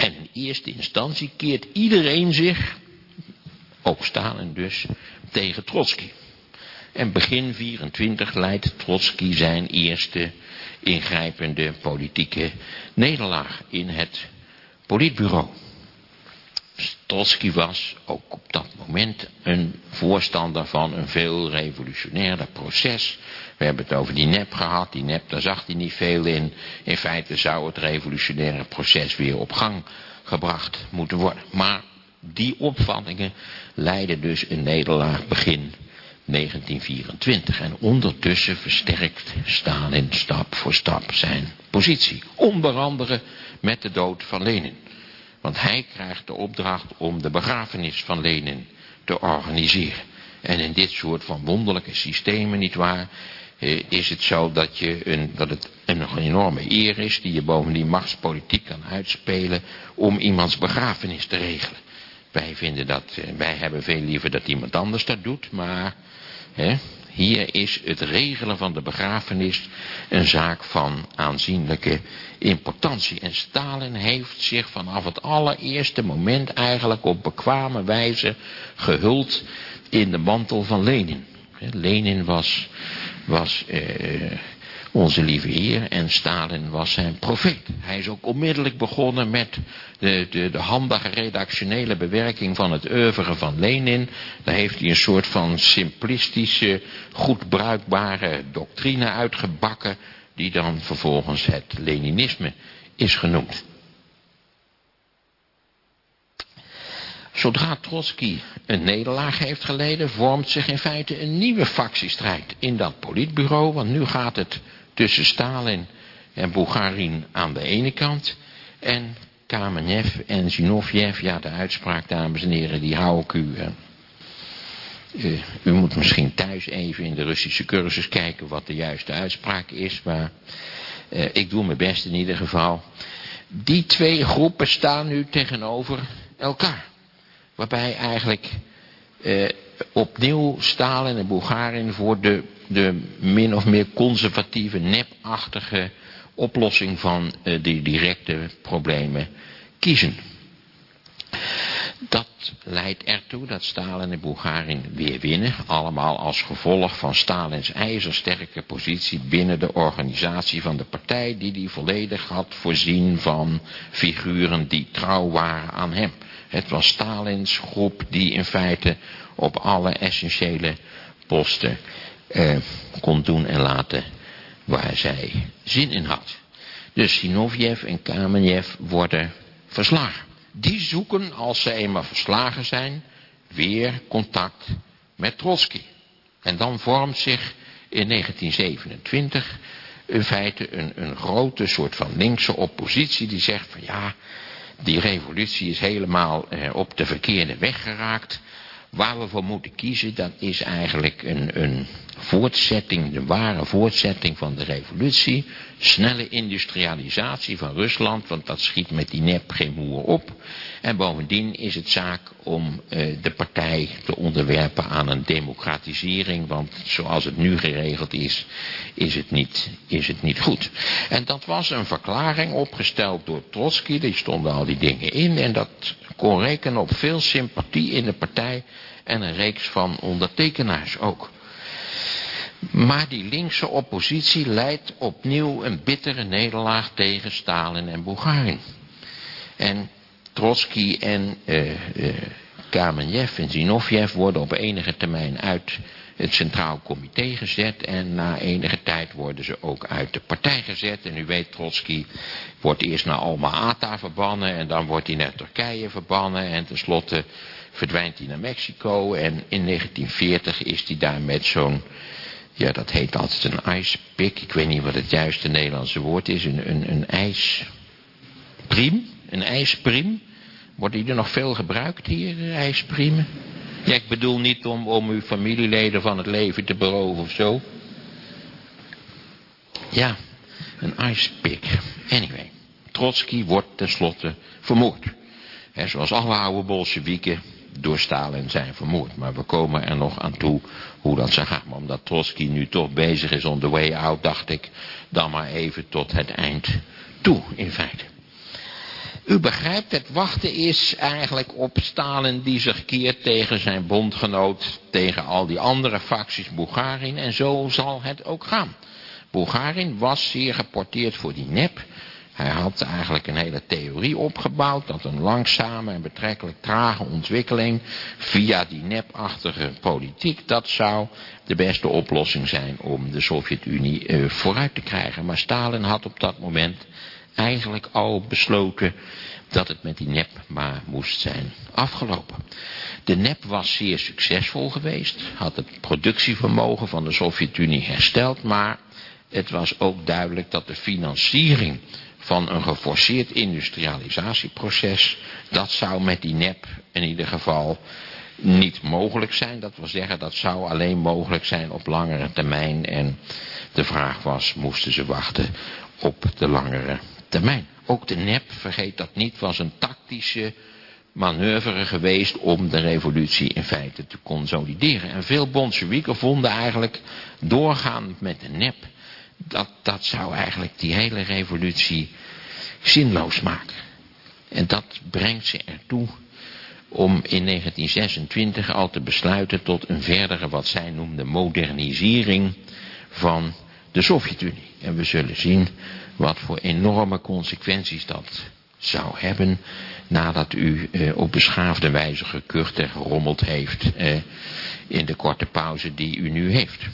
En in eerste instantie keert iedereen zich, ook Stalin dus, tegen Trotsky. En begin 24 leidt Trotsky zijn eerste ingrijpende politieke nederlaag in het politbureau. Trotsky was ook op dat moment een voorstander van een veel revolutionairder proces. We hebben het over die nep gehad, die nep daar zag hij niet veel in. In feite zou het revolutionaire proces weer op gang gebracht moeten worden. Maar die opvattingen leiden dus een nederlaag begin 1924. En ondertussen versterkt Stalin stap voor stap zijn positie. Onder andere met de dood van Lenin. Want hij krijgt de opdracht om de begrafenis van Lenin te organiseren. En in dit soort van wonderlijke systemen, nietwaar, eh, is het zo dat, je een, dat het een enorme eer is die je bovendien machtspolitiek kan uitspelen om iemands begrafenis te regelen. Wij vinden dat, eh, wij hebben veel liever dat iemand anders dat doet, maar hè, Hier is het regelen van de begrafenis een zaak van aanzienlijke importantie. En Stalin heeft zich vanaf het allereerste moment eigenlijk op bekwame wijze gehuld in de mantel van Lenin. Lenin was, was eh, onze lieve Heer en Stalin was zijn profeet. Hij is ook onmiddellijk begonnen met de, de, de handige redactionele bewerking van het oeuvre van Lenin. Daar heeft hij een soort van simplistische, goed bruikbare doctrine uitgebakken, die dan vervolgens het Leninisme is genoemd. Zodra Trotsky een nederlaag heeft geleden, vormt zich in feite een nieuwe factiestrijd in dat politbureau, want nu gaat het tussen Stalin en Bulgarin aan de ene kant en Kamenev en Zinoviev, ja de uitspraak dames en heren, die hou ik u. Uh, u moet misschien thuis even in de Russische cursus kijken wat de juiste uitspraak is, maar uh, ik doe mijn best in ieder geval. Die twee groepen staan nu tegenover elkaar. Waarbij eigenlijk uh, opnieuw Stalin en Bulgarin voor de, de min of meer conservatieve, nepachtige oplossing van uh, die directe problemen kiezen. Dat leidt ertoe dat Stalin en Bulgarin weer winnen. Allemaal als gevolg van Stalins ijzersterke positie binnen de organisatie van de partij. Die hij volledig had voorzien van figuren die trouw waren aan hem. Het was Stalins groep die in feite op alle essentiële posten eh, kon doen en laten waar zij zin in had. Dus Sinoviev en Kamenev worden verslagen. Die zoeken, als ze eenmaal verslagen zijn, weer contact met Trotsky. En dan vormt zich in 1927 in feite een, een grote soort van linkse oppositie die zegt van ja, die revolutie is helemaal eh, op de verkeerde weg geraakt. Waar we voor moeten kiezen, dat is eigenlijk een, een voortzetting, de ware voortzetting van de revolutie. Snelle industrialisatie van Rusland, want dat schiet met die nep geen op. En bovendien is het zaak om uh, de partij te onderwerpen aan een democratisering, want zoals het nu geregeld is, is het niet, is het niet goed. En dat was een verklaring opgesteld door Trotsky, die stonden al die dingen in en dat kon rekenen op veel sympathie in de partij en een reeks van ondertekenaars ook. Maar die linkse oppositie leidt opnieuw een bittere nederlaag tegen Stalin en Bulgarin. En Trotsky en uh, Kamenev en Zinoviev worden op enige termijn uit het Centraal Comité gezet en na enige tijd worden ze ook uit de partij gezet. En u weet, Trotsky wordt eerst naar Alma-Ata verbannen en dan wordt hij naar Turkije verbannen en tenslotte verdwijnt hij naar Mexico en in 1940 is hij daar met zo'n, ja dat heet altijd een ijspik, ik weet niet wat het juiste Nederlandse woord is, een, een, een ijspriem, een ijspriem. Worden die er nog veel gebruikt hier, ijspriemen? Ja, ik bedoel niet om, om uw familieleden van het leven te beroven of zo. Ja, een ijspik. Anyway, Trotsky wordt tenslotte vermoord. He, zoals alle oude Bolsjewieken door Stalin zijn vermoord. Maar we komen er nog aan toe hoe dat zou gaan. Maar omdat Trotsky nu toch bezig is on the way out, dacht ik dan maar even tot het eind toe, in feite. U begrijpt, het wachten is eigenlijk op Stalin die zich keert tegen zijn bondgenoot, tegen al die andere facties Bulgarin. En zo zal het ook gaan. Bulgarin was zeer geporteerd voor die nep. Hij had eigenlijk een hele theorie opgebouwd dat een langzame en betrekkelijk trage ontwikkeling via die nepachtige politiek, dat zou de beste oplossing zijn om de Sovjet-Unie uh, vooruit te krijgen. Maar Stalin had op dat moment eigenlijk al besloten dat het met die nep maar moest zijn afgelopen. De nep was zeer succesvol geweest, had het productievermogen van de Sovjet-Unie hersteld, maar het was ook duidelijk dat de financiering van een geforceerd industrialisatieproces, dat zou met die nep in ieder geval niet mogelijk zijn. Dat wil zeggen, dat zou alleen mogelijk zijn op langere termijn. En de vraag was, moesten ze wachten op de langere termijn. Ook de nep, vergeet dat niet, was een tactische manoeuvre geweest om de revolutie in feite te consolideren. En veel Bolsjewieken vonden eigenlijk doorgaan met de nep. Dat, dat zou eigenlijk die hele revolutie zinloos maken. En dat brengt ze ertoe om in 1926 al te besluiten tot een verdere wat zij noemde modernisering van de Sovjet-Unie. En we zullen zien wat voor enorme consequenties dat zou hebben nadat u eh, op beschaafde wijze gekurt en gerommeld heeft eh, in de korte pauze die u nu heeft.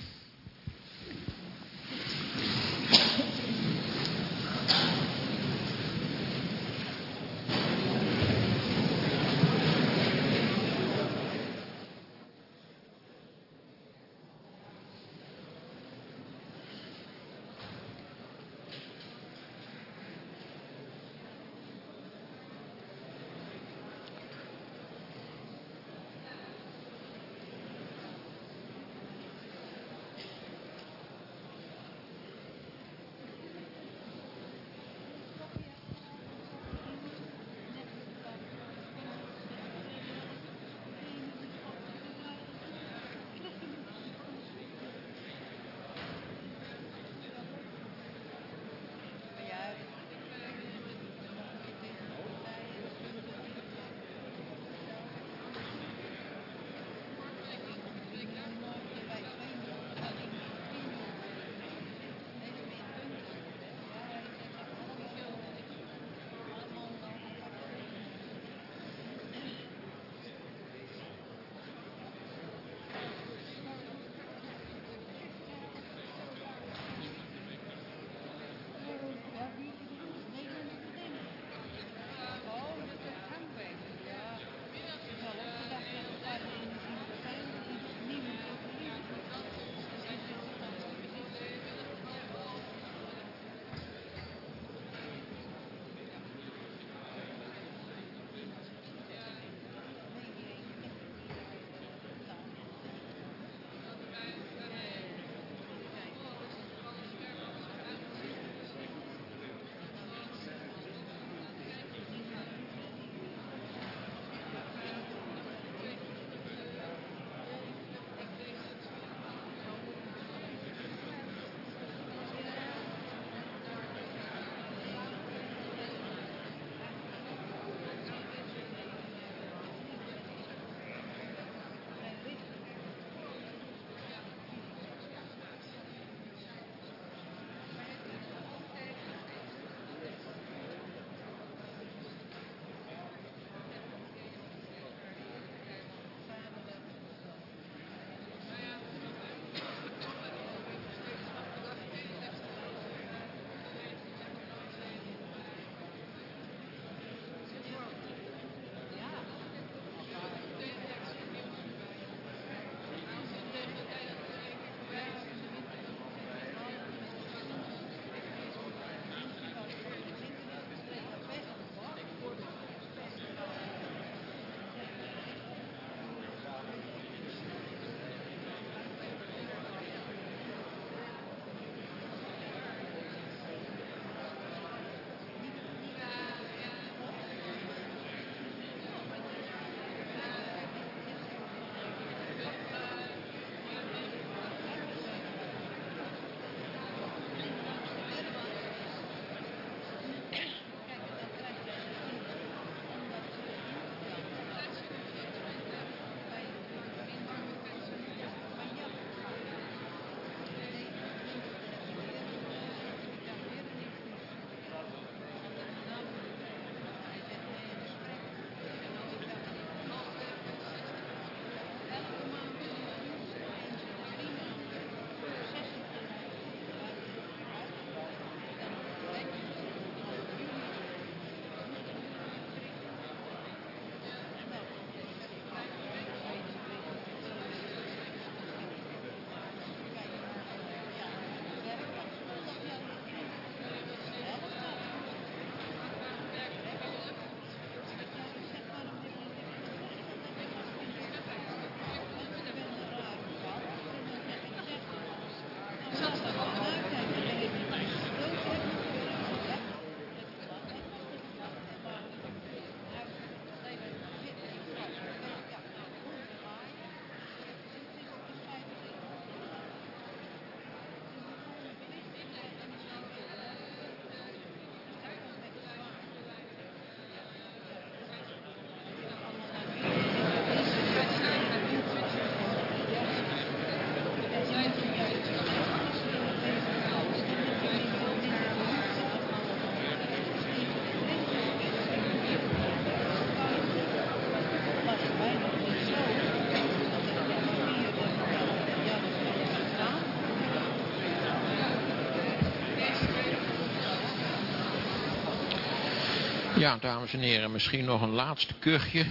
Ja, dames en heren, misschien nog een laatste kuchje.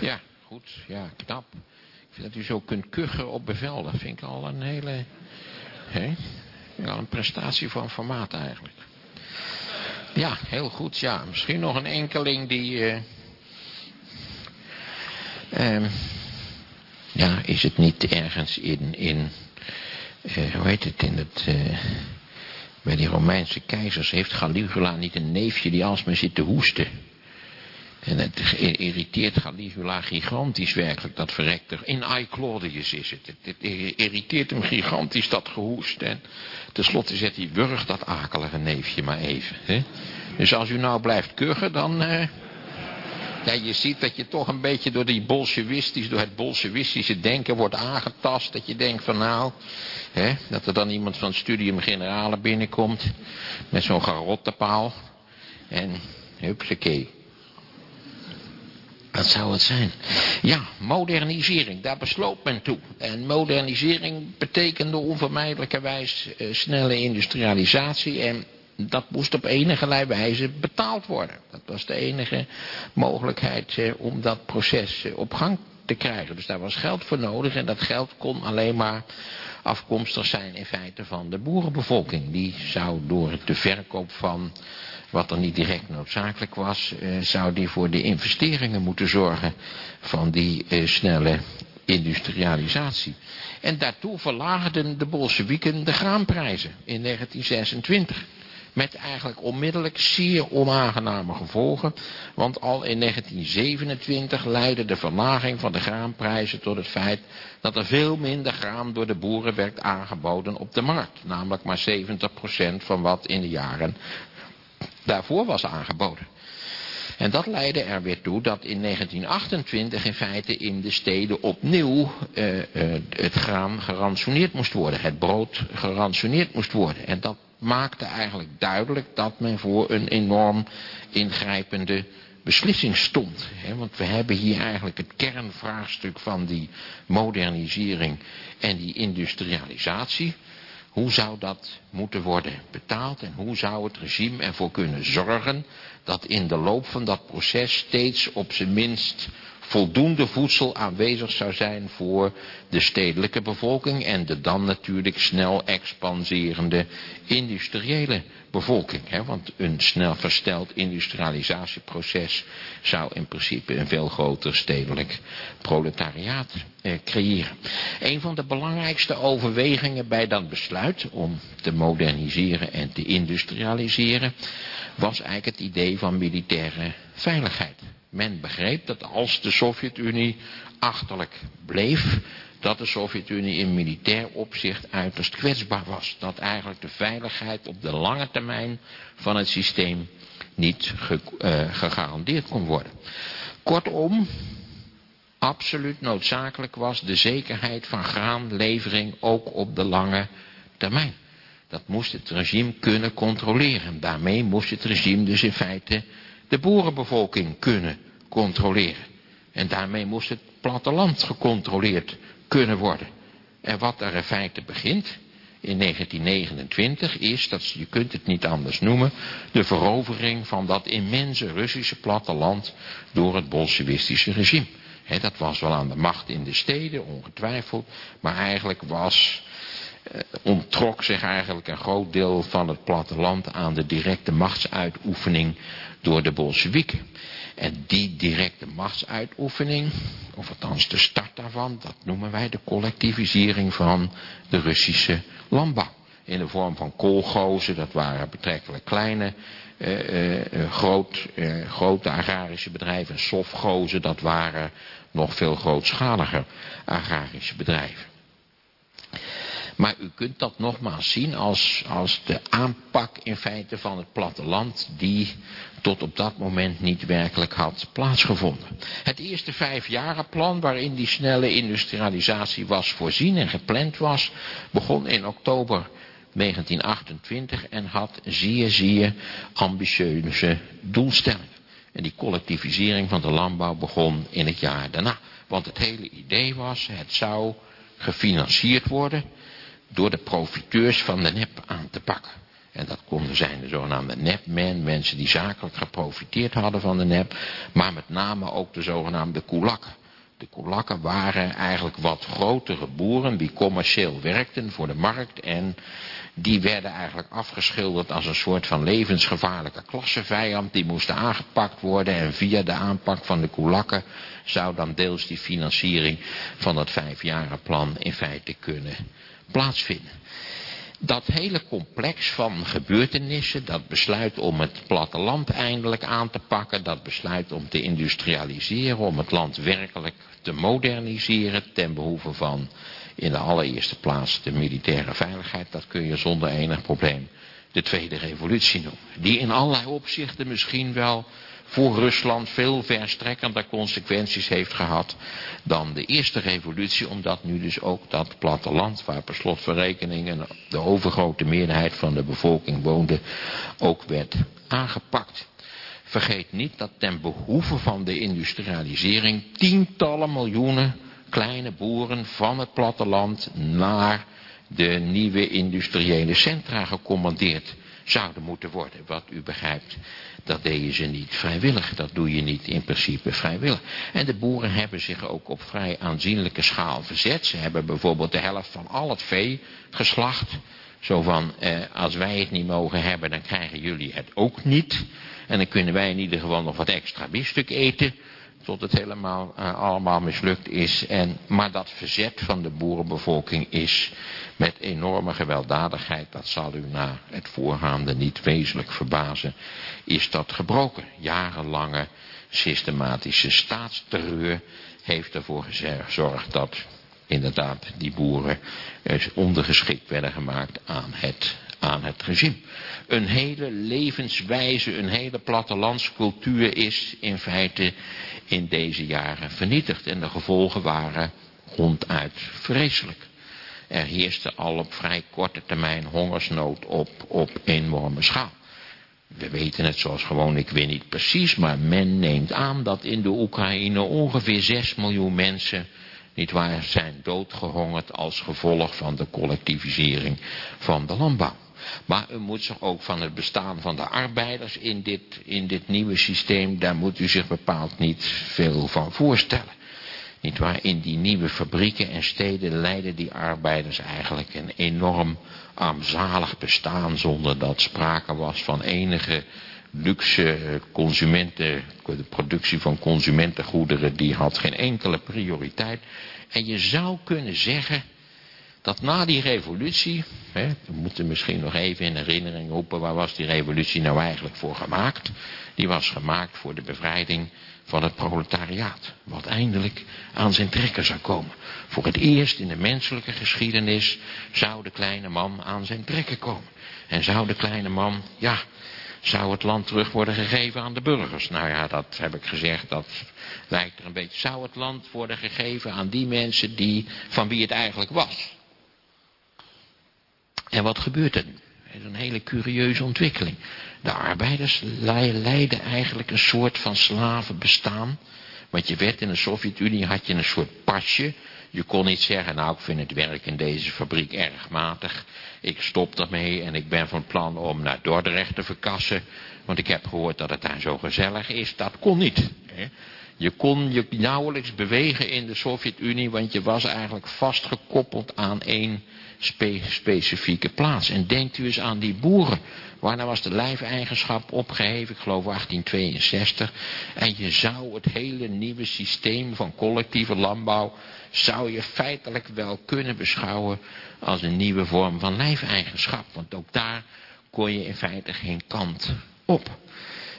Ja, goed. Ja, knap. Ik vind dat u zo kunt kuchen op bevel. Dat vind ik al een hele... Hè? Een prestatie van formaat eigenlijk. Ja, heel goed. Ja, misschien nog een enkeling die... eh, ehm, ja, is het niet ergens in... in eh, hoe heet het? In het... eh, bij die Romeinse keizers heeft Caligula niet een neefje die alsmaar zit te hoesten. En het irriteert Caligula gigantisch werkelijk, dat verrekte. In I Claudius is het. het. Het irriteert hem gigantisch, dat gehoest. En tenslotte zet hij wurg dat akelige neefje maar even. Hè? Dus als u nou blijft kuchen, dan... eh, ja, je ziet dat je toch een beetje door, die bolsjewistisch, door het bolsjewistische denken wordt aangetast. Dat je denkt van nou, hè, dat er dan iemand van het studium generale binnenkomt. Met zo'n garottepaal. En hupsakee. Wat zou het zijn? Ja, modernisering, daar besloot men toe. En modernisering betekende onvermijdelijkerwijs eh, snelle industrialisatie. En dat moest op enige wijze betaald worden. Dat was de enige mogelijkheid eh, om dat proces eh, op gang te krijgen. Dus daar was geld voor nodig en dat geld kon alleen maar afkomstig zijn in feite van de boerenbevolking. Die zou door de verkoop van wat er niet direct noodzakelijk was, eh, zou die voor de investeringen moeten zorgen van die snelle industrialisatie. En daartoe verlaagden de Bolsjewieken de graanprijzen in 1926. Met eigenlijk onmiddellijk zeer onaangename gevolgen. Want al in 1927 leidde de verlaging van de graanprijzen tot het feit dat er veel minder graan door de boeren werd aangeboden op de markt. Namelijk maar 70% van wat in de jaren daarvoor was aangeboden. En dat leidde er weer toe dat in 1928 in feite in de steden opnieuw eh, eh, het graan gerantsoeneerd moest worden. Het brood gerantsoeneerd moest worden. En dat maakte eigenlijk duidelijk dat men voor een enorm ingrijpende beslissing stond. Want we hebben hier eigenlijk het kernvraagstuk van die modernisering en die industrialisatie. Hoe zou dat moeten worden betaald en hoe zou het regime ervoor kunnen zorgen dat in de loop van dat proces steeds op zijn minst voldoende voedsel aanwezig zou zijn voor de stedelijke bevolking en de dan natuurlijk snel expanserende industriële bevolking. Hè? Want een snel versteld industrialisatieproces zou in principe een veel groter stedelijk proletariaat eh, creëren. Een van de belangrijkste overwegingen bij dat besluit om te moderniseren en te industrialiseren was eigenlijk het idee van militaire veiligheid. Men begreep dat als de Sovjet-Unie achterlijk bleef, dat de Sovjet-Unie in militair opzicht uiterst kwetsbaar was. Dat eigenlijk de veiligheid op de lange termijn van het systeem niet ge, uh, gegarandeerd kon worden. Kortom, absoluut noodzakelijk was de zekerheid van graanlevering ook op de lange termijn. Dat moest het regime kunnen controleren. Daarmee moest het regime dus in feite de boerenbevolking kunnen controleren. En daarmee moest het platteland gecontroleerd kunnen worden. En wat er in feite begint in 1929 is, dat je kunt het niet anders noemen, de verovering van dat immense Russische platteland door het bolsjewistische regime. Dat was wel aan de macht in de steden, ongetwijfeld, maar eigenlijk was, eh, onttrok zich eigenlijk een groot deel van het platteland aan de directe machtsuitoefening door de Bolsjewieken. En die directe machtsuitoefening, of althans de start daarvan, dat noemen wij de collectivisering van de Russische landbouw. In de vorm van koolgozen, dat waren betrekkelijk kleine, uh, uh, groot, uh, grote agrarische bedrijven. En sofgozen, dat waren nog veel grootschaliger agrarische bedrijven. Maar u kunt dat nogmaals zien als, als de aanpak in feite van het platteland die tot op dat moment niet werkelijk had plaatsgevonden. Het eerste vijfjarenplan waarin die snelle industrialisatie was voorzien en gepland was, begon in oktober 1928 en had zeer, zeer ambitieuze doelstellingen. En die collectivisering van de landbouw begon in het jaar daarna. Want het hele idee was, het zou gefinancierd worden door de profiteurs van de nep aan te pakken. En dat konden zijn de zogenaamde nepmen, mensen die zakelijk geprofiteerd hadden van de nep. Maar met name ook de zogenaamde koelakken. De koelakken waren eigenlijk wat grotere boeren die commercieel werkten voor de markt. En die werden eigenlijk afgeschilderd als een soort van levensgevaarlijke klassevijand. Die moesten aangepakt worden en via de aanpak van de koelakken zou dan deels die financiering van dat vijfjarenplan in feite kunnen plaatsvinden dat hele complex van gebeurtenissen, dat besluit om het platteland eindelijk aan te pakken, dat besluit om te industrialiseren, om het land werkelijk te moderniseren ten behoeve van in de allereerste plaats de militaire veiligheid, dat kun je zonder enig probleem de tweede revolutie noemen. Die in allerlei opzichten misschien wel voor Rusland veel verstrekkender consequenties heeft gehad dan de eerste revolutie, omdat nu dus ook dat platteland, waar per slot van rekening de overgrote meerderheid van de bevolking woonde, ook werd aangepakt. Vergeet niet dat ten behoeve van de industrialisering tientallen miljoenen kleine boeren van het platteland naar de nieuwe industriële centra gecommandeerd zouden moeten worden. Wat u begrijpt, dat deden ze niet vrijwillig. Dat doe je niet in principe vrijwillig. En de boeren hebben zich ook op vrij aanzienlijke schaal verzet. Ze hebben bijvoorbeeld de helft van al het vee geslacht. Zo van, eh, als wij het niet mogen hebben, dan krijgen jullie het ook niet. En dan kunnen wij in ieder geval nog wat extra biefstuk eten tot het helemaal uh, allemaal mislukt is. En, maar dat verzet van de boerenbevolking is met enorme gewelddadigheid, dat zal u na het voorgaande niet wezenlijk verbazen, is dat gebroken. Jarenlange systematische staatsterreur heeft ervoor gezorgd dat inderdaad die boeren ondergeschikt werden gemaakt aan het, aan het regime. Een hele levenswijze, een hele plattelandscultuur is in feite in deze jaren vernietigd. En de gevolgen waren ronduit vreselijk. Er heerste al op vrij korte termijn hongersnood op, op enorme schaal. We weten het zoals gewoon, ik weet niet precies, maar men neemt aan dat in de Oekraïne ongeveer 6 miljoen mensen, niet waar, zijn doodgehongerd als gevolg van de collectivisering van de landbouw. Maar u moet zich ook van het bestaan van de arbeiders in dit, in dit nieuwe systeem, daar moet u zich bepaald niet veel van voorstellen. Niet waar, in die nieuwe fabrieken en steden leiden die arbeiders eigenlijk een enorm armzalig bestaan zonder dat sprake was van enige luxe consumenten, de productie van consumentengoederen, die had geen enkele prioriteit. En je zou kunnen zeggen dat na die revolutie, hè, we moeten misschien nog even in herinnering roepen, waar was die revolutie nou eigenlijk voor gemaakt? Die was gemaakt voor de bevrijding van het proletariaat, wat eindelijk aan zijn trekken zou komen. Voor het eerst in de menselijke geschiedenis zou de kleine man aan zijn trekken komen. En zou de kleine man, ja, zou het land terug worden gegeven aan de burgers. Nou ja, dat heb ik gezegd, dat lijkt er een beetje. Zou het land worden gegeven aan die mensen die, van wie het eigenlijk was? En wat gebeurt er? Is een hele curieuze ontwikkeling. De arbeiders leiden eigenlijk een soort van slavenbestaan. Want je werd in de Sovjet-Unie, had je een soort pasje. Je kon niet zeggen, nou ik vind het werk in deze fabriek erg matig. Ik stop ermee en ik ben van plan om naar Dordrecht te verkassen. Want ik heb gehoord dat het daar zo gezellig is. Dat kon niet. Je kon je nauwelijks bewegen in de Sovjet-Unie, want je was eigenlijk vastgekoppeld aan één spe specifieke plaats. En denkt u eens aan die boeren. Waarna was de lijfeigenschap opgeheven, ik geloof 1862. En je zou het hele nieuwe systeem van collectieve landbouw, zou je feitelijk wel kunnen beschouwen als een nieuwe vorm van lijfeigenschap. Want ook daar kon je in feite geen kant op.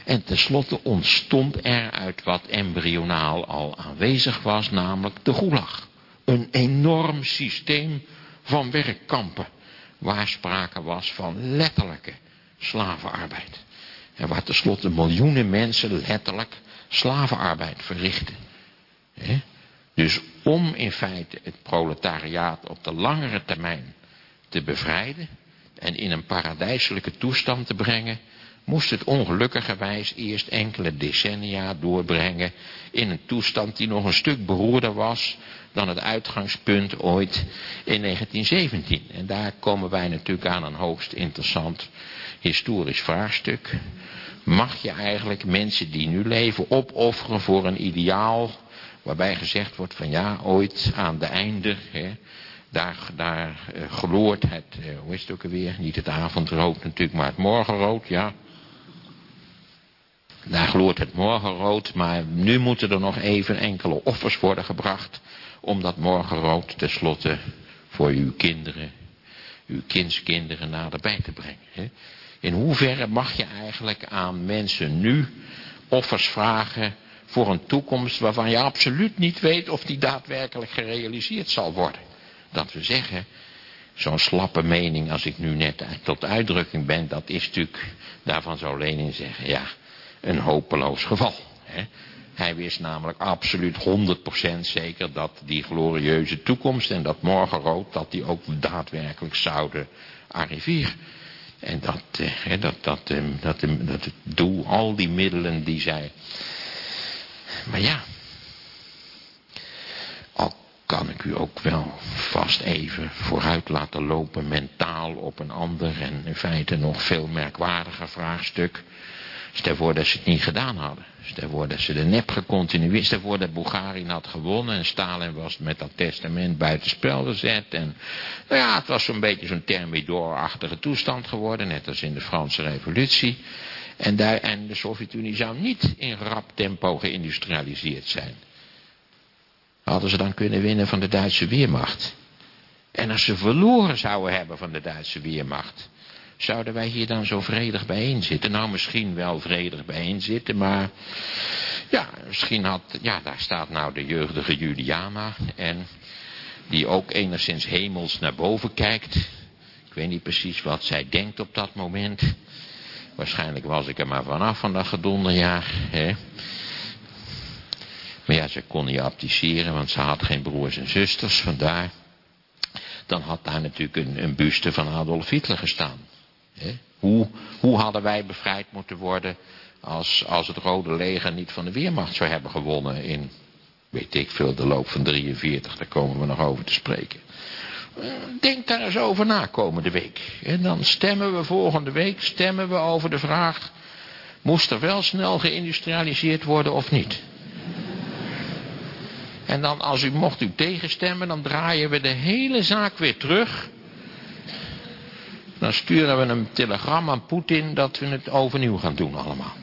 En tenslotte ontstond er uit wat embryonaal al aanwezig was, namelijk de gulag. Een enorm systeem van werkkampen, waar sprake was van letterlijke slavenarbeid. En waar tenslotte miljoenen mensen letterlijk slavenarbeid verrichten. Dus om in feite het proletariaat op de langere termijn te bevrijden en in een paradijselijke toestand te brengen, moest het ongelukkigerwijs eerst enkele decennia doorbrengen in een toestand die nog een stuk beroerder was dan het uitgangspunt ooit in 1917. En daar komen wij natuurlijk aan een hoogst interessant historisch vraagstuk. Mag je eigenlijk mensen die nu leven opofferen voor een ideaal waarbij gezegd wordt van ja, ooit aan de einde, hè, daar, daar uh, gloort het, uh, hoe is het ook alweer, niet het avondrood natuurlijk, maar het morgenrood, ja. Daar gloort het morgenrood, maar nu moeten er nog even enkele offers worden gebracht om dat morgenrood tenslotte voor uw kinderen, uw kindskinderen naderbij te brengen. In hoeverre mag je eigenlijk aan mensen nu offers vragen voor een toekomst waarvan je absoluut niet weet of die daadwerkelijk gerealiseerd zal worden. Dat we zeggen, zo'n slappe mening als ik nu net tot uitdrukking ben, dat is natuurlijk, daarvan zou Lenin zeggen, ja, een hopeloos geval. Hè? Hij wist namelijk absoluut 100% zeker dat die glorieuze toekomst en dat morgenrood, dat die ook daadwerkelijk zouden arriveren. En dat, eh, dat, dat, eh, dat, dat het doel, al die middelen die zij... Maar ja, al kan ik u ook wel vast even vooruit laten lopen mentaal op een ander en in feite nog veel merkwaardiger vraagstuk. Stel voor dat ze het niet gedaan hadden. Stel voor dat ze de nep gecontinueerd. Stel voor dat Bulgarien had gewonnen. En Stalin was met dat testament buitenspel gezet. En nou ja, het was zo'n beetje zo'n thermidor-achtige toestand geworden. Net als in de Franse revolutie. En, daar, en de Sovjet-Unie zou niet in rap tempo geïndustrialiseerd zijn. Hadden ze dan kunnen winnen van de Duitse Weermacht. En als ze verloren zouden hebben van de Duitse Weermacht zouden wij hier dan zo vredig bijeen zitten? Nou, misschien wel vredig bijeen zitten, maar ja, misschien had, ja, daar staat nou de jeugdige Juliana en die ook enigszins hemels naar boven kijkt. Ik weet niet precies wat zij denkt op dat moment. Waarschijnlijk was ik er maar vanaf van dat gedonderjaar, hè. Maar ja, ze kon niet abdiceren, want ze had geen broers en zusters, vandaar. Dan had daar natuurlijk een, een buste van Adolf Hitler gestaan. Hoe, hoe hadden wij bevrijd moeten worden als, als het Rode Leger niet van de Weermacht zou hebben gewonnen in, weet ik veel, de loop van 43. Daar komen we nog over te spreken. Denk daar eens over na komende week. En dan stemmen we volgende week, stemmen we over de vraag, moest er wel snel geïndustrialiseerd worden of niet? En dan als u mocht u tegenstemmen, dan draaien we de hele zaak weer terug dan sturen we een telegram aan Poetin dat we het overnieuw gaan doen allemaal.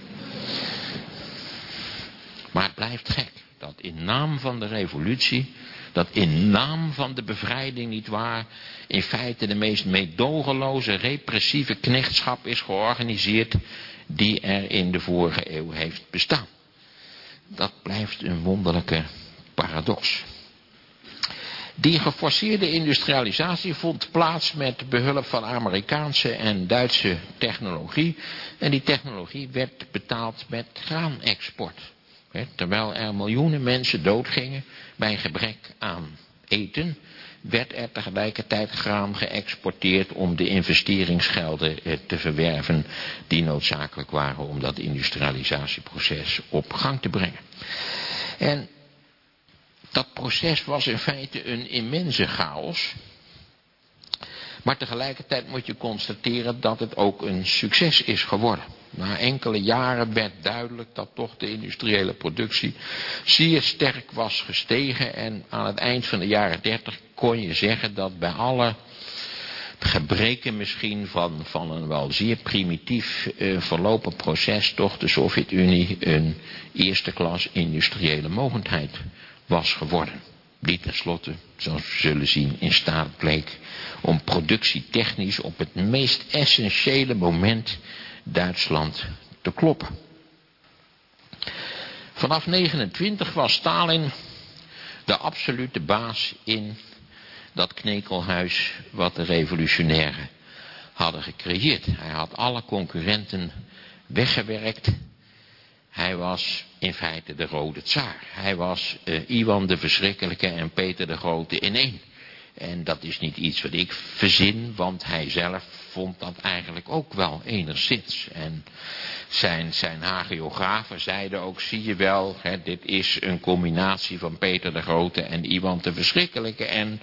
Maar het blijft gek dat in naam van de revolutie, dat in naam van de bevrijding niet waar, in feite de meest meedogenloze repressieve knechtschap is georganiseerd die er in de vorige eeuw heeft bestaan. Dat blijft een wonderlijke paradox. Die geforceerde industrialisatie vond plaats met behulp van Amerikaanse en Duitse technologie. En die technologie werd betaald met graanexport. Terwijl er miljoenen mensen doodgingen bij gebrek aan eten, werd er tegelijkertijd graan geëxporteerd om de investeringsgelden eh, te verwerven die noodzakelijk waren om dat industrialisatieproces op gang te brengen. En dat proces was in feite een immense chaos. Maar tegelijkertijd moet je constateren dat het ook een succes is geworden. Na enkele jaren werd duidelijk dat toch de industriële productie zeer sterk was gestegen. En aan het eind van de jaren 30 kon je zeggen dat bij alle gebreken misschien van, van een wel zeer primitief uh, verlopen proces toch de Sovjet-Unie een eerste klas industriële mogendheid was geworden. Die tenslotte, zoals we zullen zien, in staat bleek om productietechnisch op het meest essentiële moment Duitsland te kloppen. Vanaf 29 was Stalin de absolute baas in dat knekelhuis wat de revolutionairen hadden gecreëerd. Hij had alle concurrenten weggewerkt hij was in feite de rode tsaar. Hij was uh, Iwan de Verschrikkelijke en Peter de Grote in één. En dat is niet iets wat ik verzin, want hij zelf vond dat eigenlijk ook wel enigszins. En zijn, zijn hagiografen zeiden ook, zie je wel, hè, dit is een combinatie van Peter de Grote en Iwan de Verschrikkelijke. En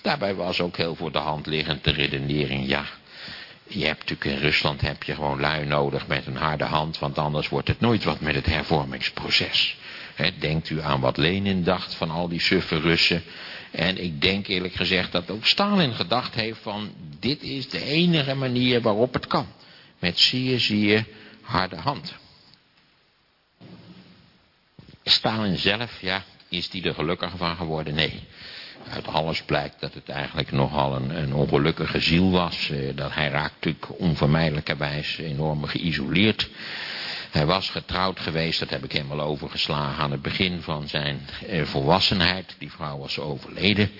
daarbij was ook heel voor de hand liggend de redenering, ja, je hebt natuurlijk in Rusland heb je gewoon lui nodig met een harde hand, want anders wordt het nooit wat met het hervormingsproces. denkt u aan wat Lenin dacht van al die suffe Russen. En ik denk eerlijk gezegd dat ook Stalin gedacht heeft van dit is de enige manier waarop het kan. Met zeer zeer harde hand. Stalin zelf, ja, is die er gelukkiger van geworden? Nee. Uit alles blijkt dat het eigenlijk nogal een, een ongelukkige ziel was. Eh, dat hij raakt natuurlijk onvermijdelijkerwijs enorm geïsoleerd. Hij was getrouwd geweest, dat heb ik helemaal overgeslagen aan het begin van zijn eh, volwassenheid. Die vrouw was overleden.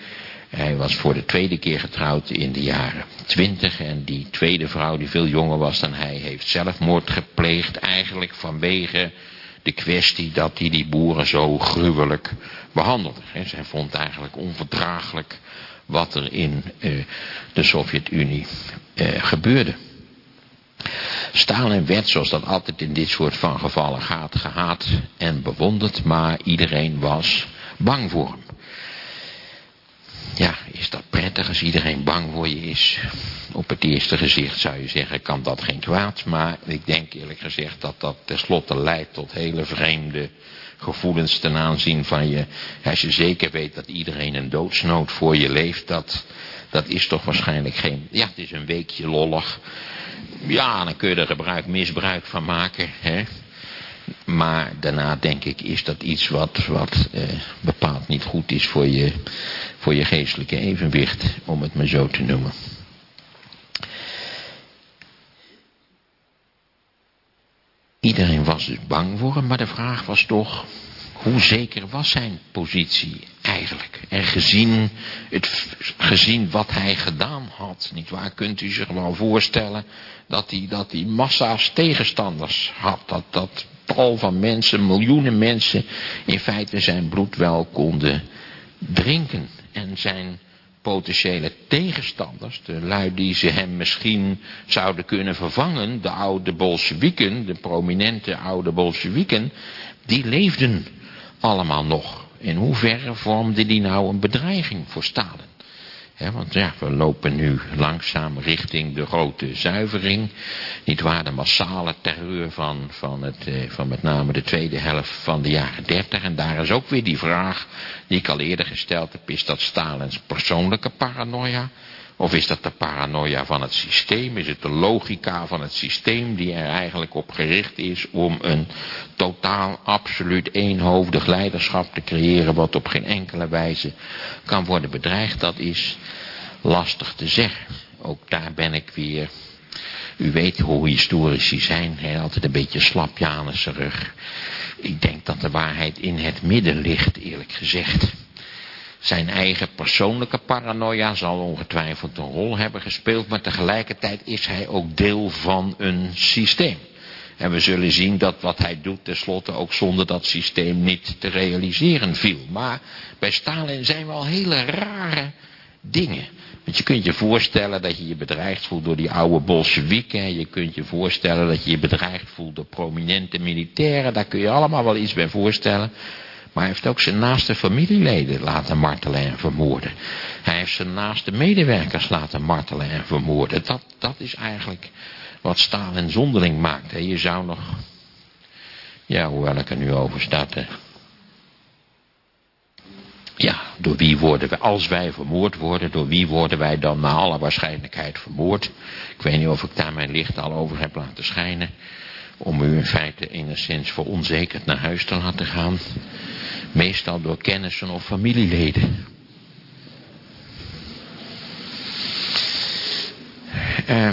Hij was voor de tweede keer getrouwd in de jaren twintig. En die tweede vrouw, die veel jonger was dan hij, heeft zelfmoord gepleegd. Eigenlijk vanwege de kwestie dat hij die boeren zo gruwelijk behandelde. Zij vond eigenlijk onverdraaglijk wat er in eh, de Sovjet-Unie eh, gebeurde. Stalin werd, zoals dat altijd in dit soort van gevallen gaat, gehaat en bewonderd, maar iedereen was bang voor hem. Ja, is dat prettig als iedereen bang voor je is? Op het eerste gezicht zou je zeggen, kan dat geen kwaad. Maar ik denk eerlijk gezegd dat dat tenslotte leidt tot hele vreemde gevoelens ten aanzien van je. Als je zeker weet dat iedereen een doodsnood voor je leeft, dat, dat is toch waarschijnlijk geen... Ja, het is een weekje lollig. Ja, dan kun je er gebruik, misbruik van maken. Hè? Maar daarna denk ik is dat iets wat, wat eh, bepaald niet goed is voor je, voor je geestelijke evenwicht, om het maar zo te noemen. Iedereen was dus bang voor hem, maar de vraag was toch, hoe zeker was zijn positie eigenlijk? En gezien, het, gezien wat hij gedaan had, niet waar, kunt u zich wel voorstellen dat hij, dat hij massa's tegenstanders had, dat, dat tal van mensen, miljoenen mensen, in feite zijn bloed wel konden drinken. En zijn potentiële tegenstanders, de lui die ze hem misschien zouden kunnen vervangen, de oude Bolsjewieken, de prominente oude Bolsjewieken, die leefden allemaal nog. In hoeverre vormde die nou een bedreiging voor Stalin? Want ja, we lopen nu langzaam richting de grote zuivering. Niet waar, de massale terreur van, van, het, eh, van met name de tweede helft van de jaren dertig. En daar is ook weer die vraag die ik al eerder gesteld heb. Is dat Stalins persoonlijke paranoia? Of is dat de paranoia van het systeem? Is het de logica van het systeem die er eigenlijk op gericht is om een totaal, absoluut eenhoofdig leiderschap te creëren wat op geen enkele wijze kan worden bedreigd? Dat is lastig te zeggen. Ook daar ben ik weer... U weet hoe historici zijn, hè, altijd een beetje slapjanisserig. Ik denk dat de waarheid in het midden ligt, eerlijk gezegd. Zijn eigen persoonlijke paranoia zal ongetwijfeld een rol hebben gespeeld, maar tegelijkertijd is hij ook deel van een systeem. En we zullen zien dat wat hij doet tenslotte ook zonder dat systeem niet te realiseren viel. Maar bij Stalin zijn wel hele rare dingen. Want je kunt je voorstellen dat je je bedreigd voelt door die oude Bolsjewieken. Je kunt je voorstellen dat je je bedreigd voelt door prominente militairen. Daar kun je allemaal wel iets bij voorstellen. Maar hij heeft ook zijn naaste familieleden laten martelen en vermoorden. Hij heeft zijn naaste medewerkers laten martelen en vermoorden. Dat, dat is eigenlijk wat Stalin zonderling maakt. Je zou nog... Ja, hoewel ik er nu over sta Ja, door wie worden we, als wij vermoord worden, door wie worden wij dan naar alle waarschijnlijkheid vermoord? Ik weet niet of ik daar mijn licht al over heb laten schijnen. Om u in feite enigszins veronzekerd naar huis te laten gaan. Meestal door kennissen of familieleden. Uh,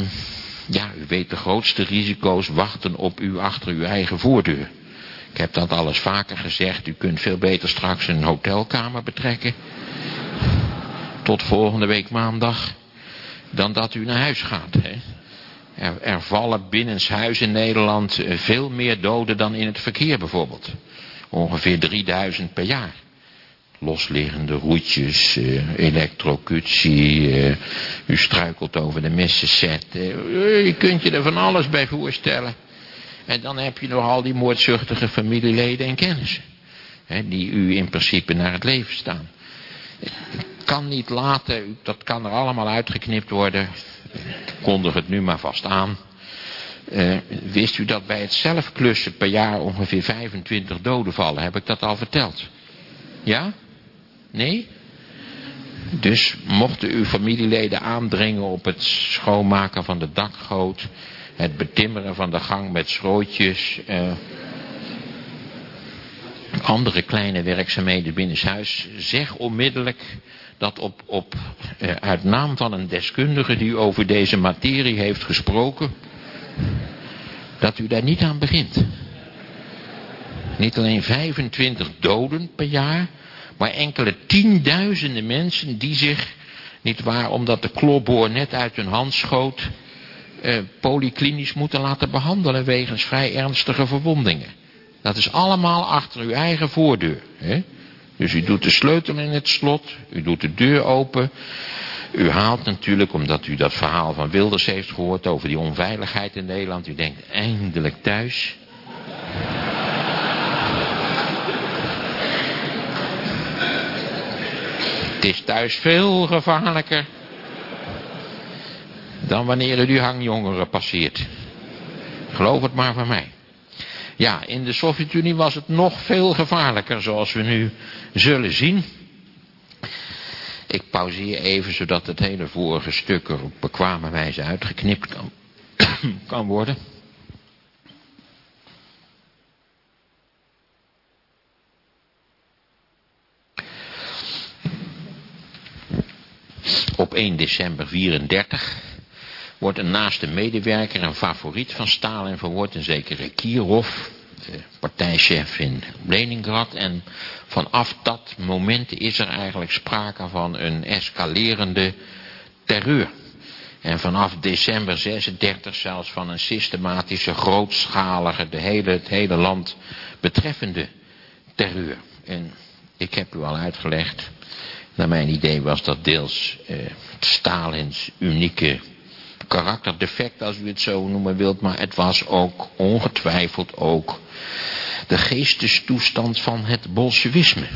ja, u weet de grootste risico's wachten op u achter uw eigen voordeur. Ik heb dat alles vaker gezegd. U kunt veel beter straks een hotelkamer betrekken. Tot volgende week maandag. Dan dat u naar huis gaat. Hè? Er, er vallen binnenshuis in Nederland eh, veel meer doden dan in het verkeer bijvoorbeeld. Ongeveer 3000 per jaar. Losliggende roetjes, uh, u struikelt over de messenset. Uh, je kunt je er van alles bij voorstellen. En dan heb je nog al die moordzuchtige familieleden en kennissen. Hè, die u in principe naar het leven staan. kan niet laten, dat kan er allemaal uitgeknipt worden. Kondig het nu maar vast aan. Uh, wist u dat bij het zelfklussen per jaar ongeveer 25 doden vallen? Heb ik dat al verteld? Ja? Nee? Dus mochten uw familieleden aandringen op het schoonmaken van de dakgoot, het betimmeren van de gang met schrootjes, uh, andere kleine werkzaamheden binnenshuis, zeg onmiddellijk dat op, op, uh, uit naam van een deskundige die over deze materie heeft gesproken, dat u daar niet aan begint. Niet alleen 25 doden per jaar, maar enkele tienduizenden mensen die zich, niet waar, omdat de klopboor net uit hun hand schoot, eh, polyklinisch moeten laten behandelen wegens vrij ernstige verwondingen. Dat is allemaal achter uw eigen voordeur. Hè? Dus u doet de sleutel in het slot, u doet de deur open. U haalt natuurlijk, omdat u dat verhaal van Wilders heeft gehoord over die onveiligheid in Nederland. U denkt, eindelijk thuis. Het is thuis veel gevaarlijker dan wanneer u die hangjongeren passeert. Geloof het maar van mij. Ja, in de Sovjet-Unie was het nog veel gevaarlijker, zoals we nu zullen zien. Ik pauzeer even, zodat het hele vorige stuk er op bekwame wijze uitgeknipt kan, kan worden. Op 1 december 34 wordt een naaste medewerker en favoriet van Stalin verwoord, een zekere Kirov, partijchef in Leningrad. En vanaf dat moment is er eigenlijk sprake van een escalerende terreur. En vanaf december 36 zelfs van een systematische, grootschalige, de hele, het hele land betreffende terreur. En ik heb u al uitgelegd, naar mijn idee was dat deels eh, Stalins unieke karakterdefect, als u het zo noemen wilt, maar het was ook ongetwijfeld ook de geestestoestand van het bolsjewisme.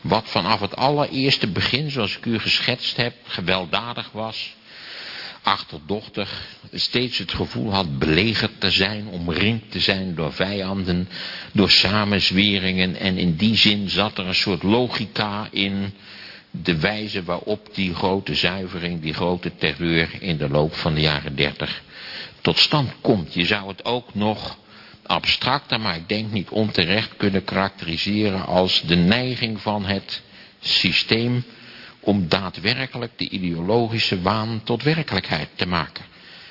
Wat vanaf het allereerste begin, zoals ik u geschetst heb, gewelddadig was, achterdochtig, steeds het gevoel had belegerd te zijn, omringd te zijn door vijanden, door samenzweringen en in die zin zat er een soort logica in de wijze waarop die grote zuivering, die grote terreur in de loop van de jaren dertig tot stand komt. Je zou het ook nog abstracter, maar ik denk niet onterecht kunnen karakteriseren als de neiging van het systeem om daadwerkelijk de ideologische waan tot werkelijkheid te maken.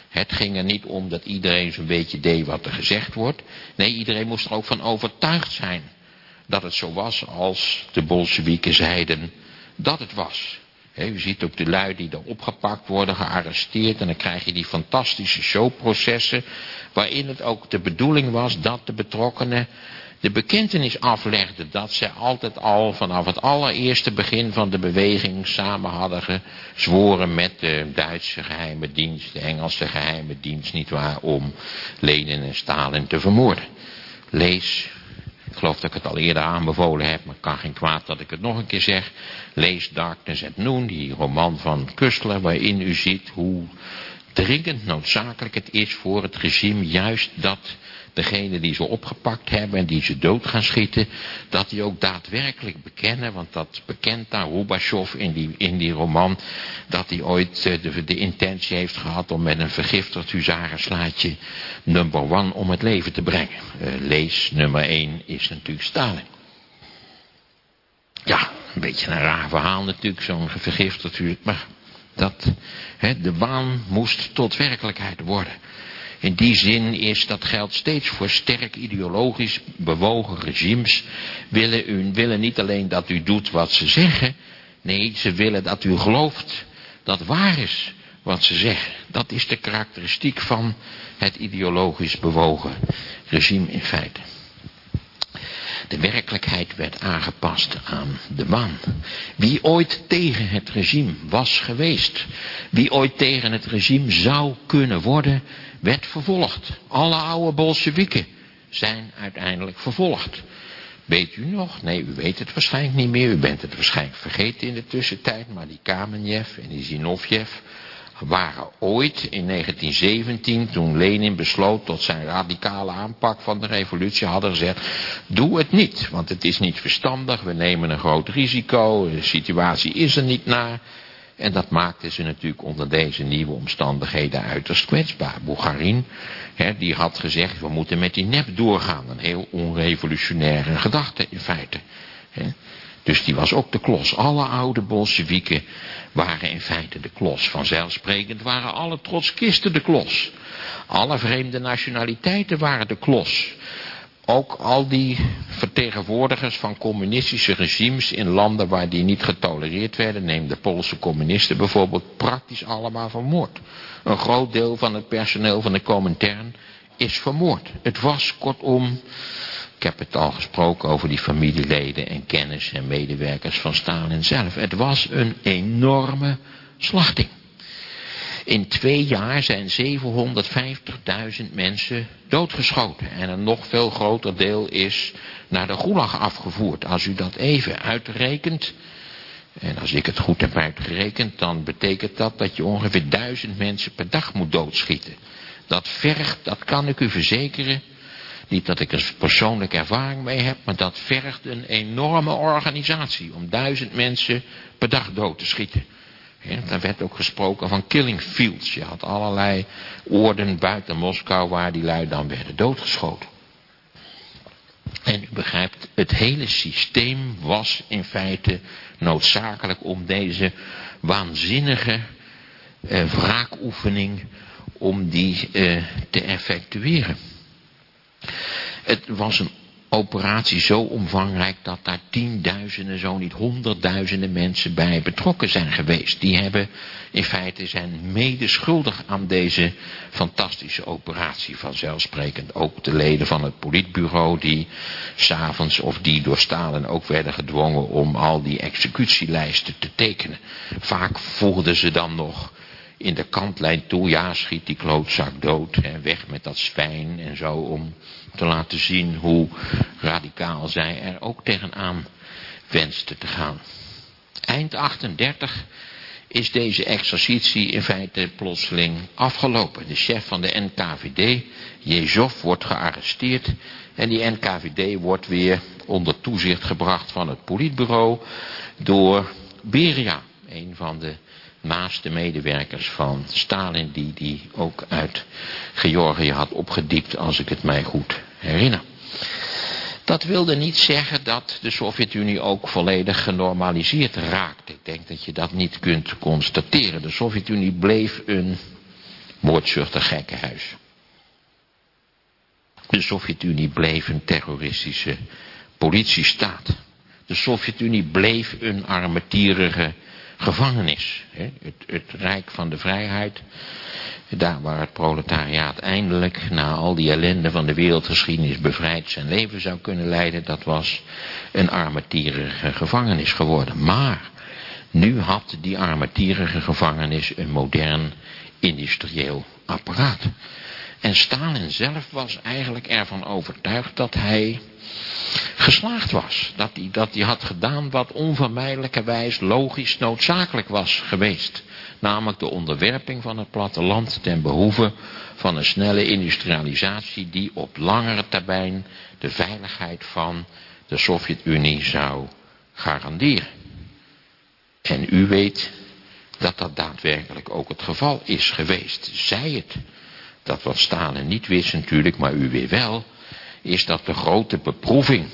Het ging er niet om dat iedereen zo'n beetje deed wat er gezegd wordt. Nee, iedereen moest er ook van overtuigd zijn dat het zo was als de Bolsjewieken zeiden dat het was. u ziet ook de lui die er opgepakt worden, gearresteerd. En dan krijg je die fantastische showprocessen. Waarin het ook de bedoeling was dat de betrokkenen de bekentenis aflegden. Dat ze altijd al vanaf het allereerste begin van de beweging samen hadden gezworen met de Duitse geheime dienst, de Engelse geheime dienst, nietwaar, om Lenin en Stalin te vermoorden. Lees ik geloof dat ik het al eerder aanbevolen heb, maar kan geen kwaad dat ik het nog een keer zeg. Lees Darkness at Noon, die roman van Kustler, waarin u ziet hoe dringend noodzakelijk het is voor het regime juist dat degene die ze opgepakt hebben en die ze dood gaan schieten, dat die ook daadwerkelijk bekennen, want dat bekent daar Rubashov in die, in die roman, dat hij ooit eh, de, intentie heeft gehad om met een vergiftigd huzarenslaatje number one om het leven te brengen. Uh, lees, nummer 1 is natuurlijk Stalin. Ja, een beetje een raar verhaal natuurlijk, zo'n vergiftigd maar dat, de waan moest tot werkelijkheid worden. In die zin is dat geldt steeds voor sterk ideologisch bewogen regimes. Willen, u, willen niet alleen dat u doet wat ze zeggen. Nee, ze willen dat u gelooft dat waar is wat ze zeggen. Dat is de karakteristiek van het ideologisch bewogen regime in feite. De werkelijkheid werd aangepast aan de waan. Wie ooit tegen het regime was geweest, wie ooit tegen het regime zou kunnen worden, werd vervolgd. Alle oude Bolsjewieken zijn uiteindelijk vervolgd. Weet u nog? Nee, u weet het waarschijnlijk niet meer. U bent het waarschijnlijk vergeten in de tussentijd. Maar die Kamenjev en die Zinovjev waren ooit in 1917, toen Lenin besloot tot zijn radicale aanpak van de revolutie, hadden gezegd, doe het niet, want het is niet verstandig, we nemen een groot risico, de situatie is er niet naar. En dat maakte ze natuurlijk onder deze nieuwe omstandigheden uiterst kwetsbaar. Bougarin, hè, die had gezegd, we moeten met die nep doorgaan. Een heel onrevolutionaire gedachte in feite. Hè. Dus die was ook de klos. Alle oude Bolsjewieken waren in feite de klos. Vanzelfsprekend waren alle trotskisten de klos. Alle vreemde nationaliteiten waren de klos. Ook al die vertegenwoordigers van communistische regimes in landen waar die niet getolereerd werden, neem de Poolse communisten bijvoorbeeld, praktisch allemaal vermoord. Een groot deel van het personeel van de Comintern is vermoord. Het was kortom, ik heb het al gesproken over die familieleden en kennis en medewerkers van Stalin zelf. Het was een enorme slachting. In twee jaar zijn 750.000 mensen doodgeschoten. En een nog veel groter deel is naar de Gulag afgevoerd. Als u dat even uitrekent, en als ik het goed heb uitgerekend, dan betekent dat dat je ongeveer duizend mensen per dag moet doodschieten. Dat vergt, dat kan ik u verzekeren, niet dat ik er persoonlijke ervaring mee heb, maar dat vergt een enorme organisatie om duizend mensen per dag dood te schieten. Ja, daar werd ook gesproken van killing fields. Je had allerlei oorden buiten Moskou waar die lui dan werden doodgeschoten. En u begrijpt, het hele systeem was in feite noodzakelijk om deze waanzinnige eh, wraakoefening, om die eh, te effectueren. Het was een operatie zo omvangrijk dat daar tienduizenden, zo niet honderdduizenden mensen bij betrokken zijn geweest. Die hebben in feite zijn medeschuldig aan deze fantastische operatie. Vanzelfsprekend ook de leden van het politbureau die s'avonds of die door Stalin ook werden gedwongen om al die executielijsten te tekenen. Vaak voegden ze dan nog in de kantlijn toe, ja schiet die klootzak dood, hè, weg met dat zwijn en zo om te laten zien hoe radicaal zij er ook tegenaan wenste te gaan. Eind 38 is deze exercitie in feite plotseling afgelopen. De chef van de NKVD, Jezov, wordt gearresteerd en die NKVD wordt weer onder toezicht gebracht van het politbureau door Beria, een van de naaste medewerkers van Stalin, die die ook uit Georgië had opgediept, als ik het mij goed herinner. Dat wilde niet zeggen dat de Sovjet-Unie ook volledig genormaliseerd raakte. Ik denk dat je dat niet kunt constateren. De Sovjet-Unie bleef een moordzuchtig gekkenhuis. De Sovjet-Unie bleef een terroristische politiestaat. De Sovjet-Unie bleef een armetierige gevangenis. Het, het Rijk van de Vrijheid. Daar waar het proletariaat eindelijk na al die ellende van de wereldgeschiedenis bevrijd zijn leven zou kunnen leiden. Dat was een armetierige gevangenis geworden. Maar nu had die armetierige gevangenis een modern industrieel apparaat. En Stalin zelf was eigenlijk ervan overtuigd dat hij geslaagd was. Dat hij, dat hij had gedaan wat onvermijdelijkerwijs logisch noodzakelijk was geweest. Namelijk de onderwerping van het platteland ten behoeve van een snelle industrialisatie die op langere termijn de veiligheid van de Sovjet-Unie zou garanderen. En u weet dat dat daadwerkelijk ook het geval is geweest. Zij het. Dat wat Stalin niet wist natuurlijk, maar u weer wel is dat de grote beproeving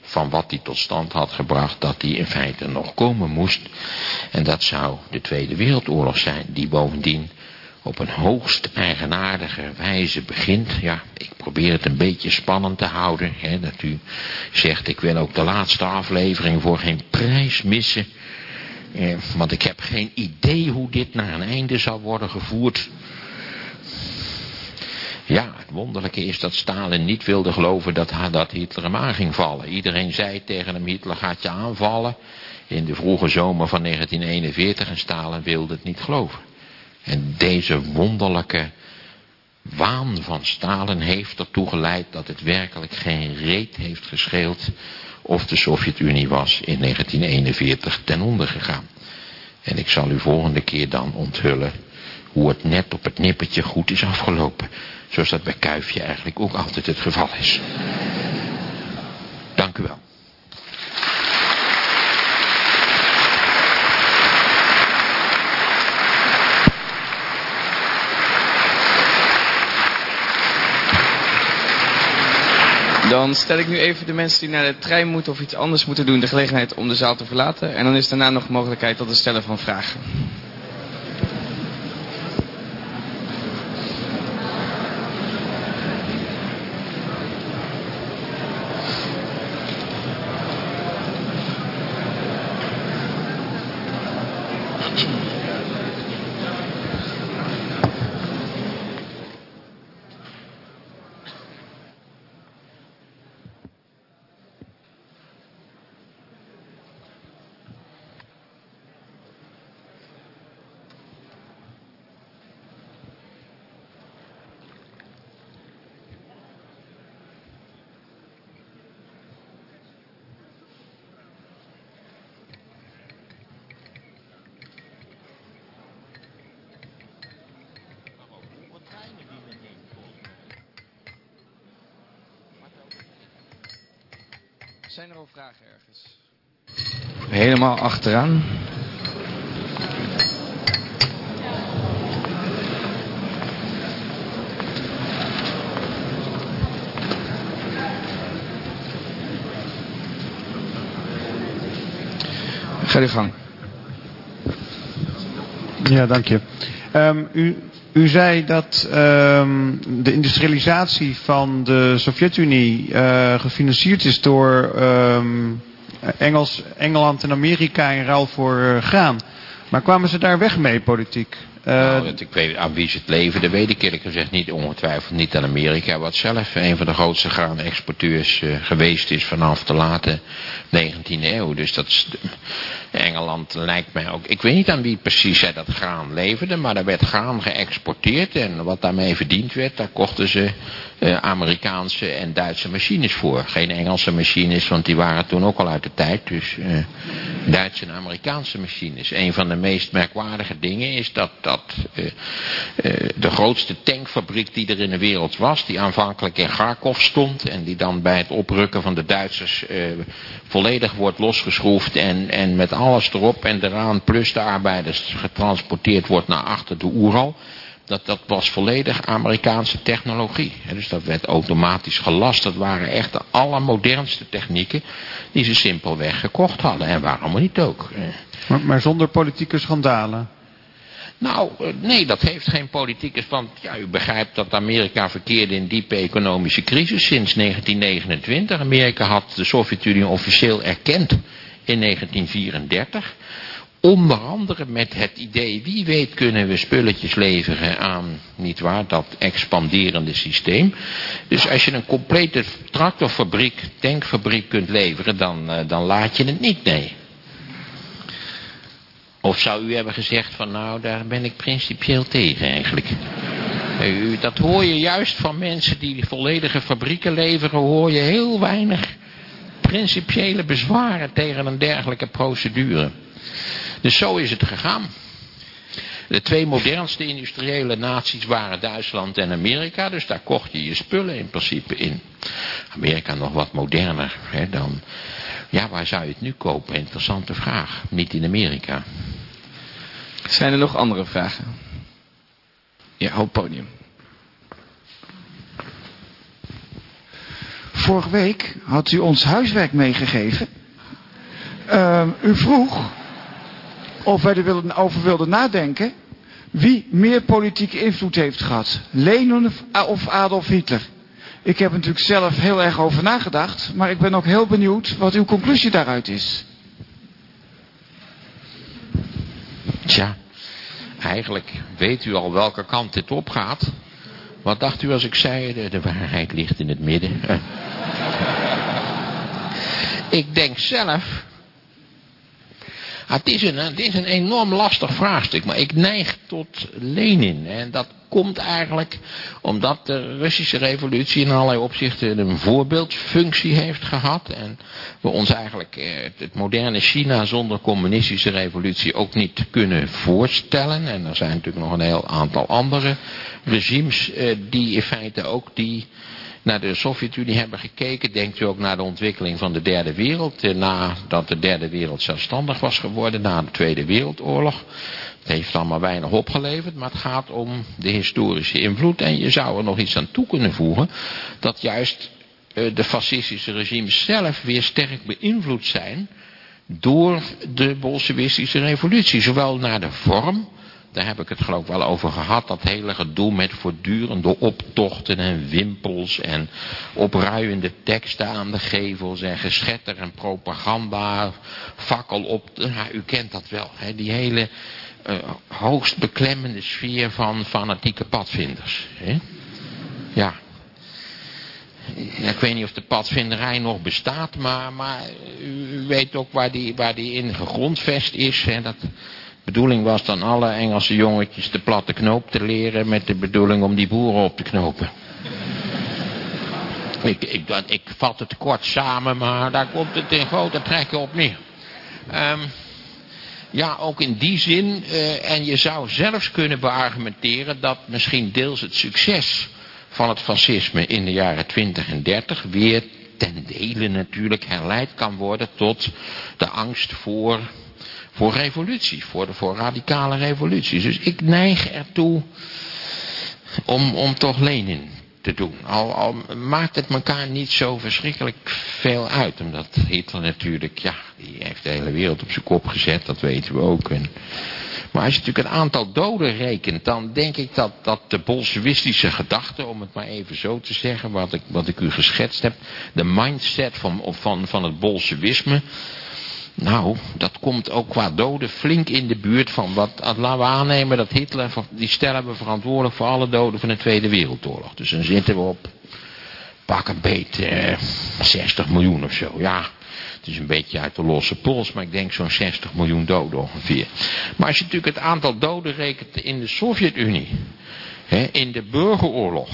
van wat hij tot stand had gebracht, dat die in feite nog komen moest. En dat zou de Tweede Wereldoorlog zijn, die bovendien op een hoogst eigenaardige wijze begint. Ja, ik probeer het een beetje spannend te houden. Hè, dat u zegt, ik wil ook de laatste aflevering voor geen prijs missen. Eh, want ik heb geen idee hoe dit naar een einde zal worden gevoerd. Ja, het wonderlijke is dat Stalin niet wilde geloven dat, dat Hitler hem aan ging vallen. Iedereen zei tegen hem, Hitler gaat je aanvallen. In de vroege zomer van 1941 en Stalin wilde het niet geloven. En deze wonderlijke waan van Stalin heeft ertoe geleid dat het werkelijk geen reet heeft gescheeld of de Sovjet-Unie was in 1941 ten onder gegaan. En ik zal u volgende keer dan onthullen hoe het net op het nippertje goed is afgelopen. Zoals dat bij Kuifje eigenlijk ook altijd het geval is. Dank u wel. Dan stel ik nu even de mensen die naar de trein moeten of iets anders moeten doen de gelegenheid om de zaal te verlaten. En dan is daarna nog mogelijkheid tot het stellen van vragen. Vragen ergens? Helemaal achteraan. Ga je gang. Ja, dank je. Um, u, u zei dat um, de industrialisatie van de Sovjet-Unie uh, gefinancierd is door um, Engels, Engeland en Amerika in ruil voor uh, graan. Maar kwamen ze daar weg mee, politiek? Uh, nou, ik weet aan wie ze het leven, dat weet ik eerlijk gezegd niet. Ongetwijfeld niet aan Amerika, wat zelf een van de grootste graanexporteurs geweest is vanaf de late 19e eeuw. Dus dat is, Engeland lijkt mij ook... Ik weet niet aan wie precies zij dat graan leverde, maar er werd graan geëxporteerd. En wat daarmee verdiend werd, daar kochten ze uh, Amerikaanse en Duitse machines voor. Geen Engelse machines, want die waren toen ook al uit de tijd. Dus uh, Duitse en Amerikaanse machines. Een van de meest merkwaardige dingen is dat, dat uh, de grootste tankfabriek die er in de wereld was, die aanvankelijk in Kharkov stond en die dan bij het oprukken van de Duitsers volledig wordt losgeschroefd en, en met alles erop en eraan plus de arbeiders getransporteerd wordt naar achter de Oeral dat, dat was volledig Amerikaanse technologie. Dus dat werd automatisch gelast. Dat waren echt de allermodernste technieken die ze simpelweg gekocht hadden. En waarom niet ook. Maar, maar zonder politieke schandalen? Nou, eh, nee, dat heeft geen politieke... Want ja, u begrijpt dat Amerika verkeerde in diepe economische crisis sinds 1929. Amerika had de Sovjet-Unie officieel erkend in 1934... Onder andere met het idee, wie weet kunnen we spulletjes leveren aan, niet waar, dat expanderende systeem. Dus als je een complete tractorfabriek, tankfabriek kunt leveren, dan, uh, dan laat je het niet, nee. Of zou u hebben gezegd van, nou, daar ben ik principieel tegen eigenlijk. Dat hoor je juist van mensen die volledige fabrieken leveren, hoor je heel weinig principiële bezwaren tegen een dergelijke procedure. Dus zo is het gegaan. De twee modernste industriële naties waren Duitsland en Amerika. Dus daar kocht je je spullen in principe in. Amerika nog wat moderner hè, dan... Ja, waar zou je het nu kopen? Interessante vraag. Niet in Amerika. Zijn er nog andere vragen? Ja, op podium. Vorige week had u ons huiswerk meegegeven. Uh, u vroeg of wij er over wilden nadenken wie meer politieke invloed heeft gehad. Lenin of Adolf Hitler. Ik heb natuurlijk zelf heel erg over nagedacht, maar ik ben ook heel benieuwd wat uw conclusie daaruit is. Tja, eigenlijk weet u al welke kant dit opgaat. Wat dacht u als ik zei, de, de waarheid ligt in het midden? ik denk zelf Ah, het, is een, is een enorm lastig vraagstuk, maar ik neig tot Lenin. En dat komt eigenlijk omdat de Russische revolutie in allerlei opzichten een voorbeeldfunctie heeft gehad. En we ons eigenlijk eh, het moderne China zonder communistische revolutie ook niet kunnen voorstellen. En er zijn natuurlijk nog een heel aantal andere regimes eh, die in feite ook die naar de Sovjet-Unie hebben gekeken. Denkt u ook naar de ontwikkeling van de derde wereld. Eh, nadat de derde wereld zelfstandig was geworden na de Tweede Wereldoorlog. Het heeft allemaal weinig opgeleverd, maar het gaat om de historische invloed. En je zou er nog iets aan toe kunnen voegen. Dat juist eh, de fascistische regimes zelf weer sterk beïnvloed zijn door de bolsjewistische revolutie. Zowel naar de vorm daar heb ik het geloof ik wel over gehad. Dat hele gedoe met voortdurende optochten en wimpels en opruiende teksten aan de gevels en geschetter en propaganda, fakkel op. Ja, u kent dat wel, hè? die hele uh, hoogst beklemmende sfeer van fanatieke padvinders. Hè? Ja. Ik weet niet of de padvinderij nog bestaat, maar, maar u weet ook waar die, waar die in gegrondvest is. Hè? Dat, bedoeling was dan alle Engelse jongetjes de platte knoop te leren met de bedoeling om die boeren op te knopen. ik, ik, ik vat het kort samen, maar daar komt het in grote trekken op neer. Um, ja, ook in die zin, uh, en je zou zelfs kunnen beargumenteren dat misschien deels het succes van het fascisme in de jaren 20 en 30 weer ten dele natuurlijk herleid kan worden tot de angst voor voor revolutie, voor, de, voor radicale revoluties. Dus ik neig ertoe om, om toch Lenin te doen. Al, al maakt het elkaar niet zo verschrikkelijk veel uit. Omdat Hitler natuurlijk, ja, die heeft de hele wereld op zijn kop gezet, dat weten we ook. En, maar als je natuurlijk een aantal doden rekent, dan denk ik dat, dat de bolsjewistische gedachte, om het maar even zo te zeggen, wat ik, wat ik u geschetst heb, de mindset van, van, van het bolsjewisme, nou, dat komt ook qua doden flink in de buurt van wat, laten we aannemen dat Hitler, die stellen we verantwoordelijk voor alle doden van de Tweede Wereldoorlog. Dus dan zitten we op, pak een beet, eh, 60 miljoen of zo, ja. Het is een beetje uit de losse pols, maar ik denk zo'n 60 miljoen doden ongeveer. Maar als je natuurlijk het aantal doden rekent in de Sovjet-Unie, in de burgeroorlog,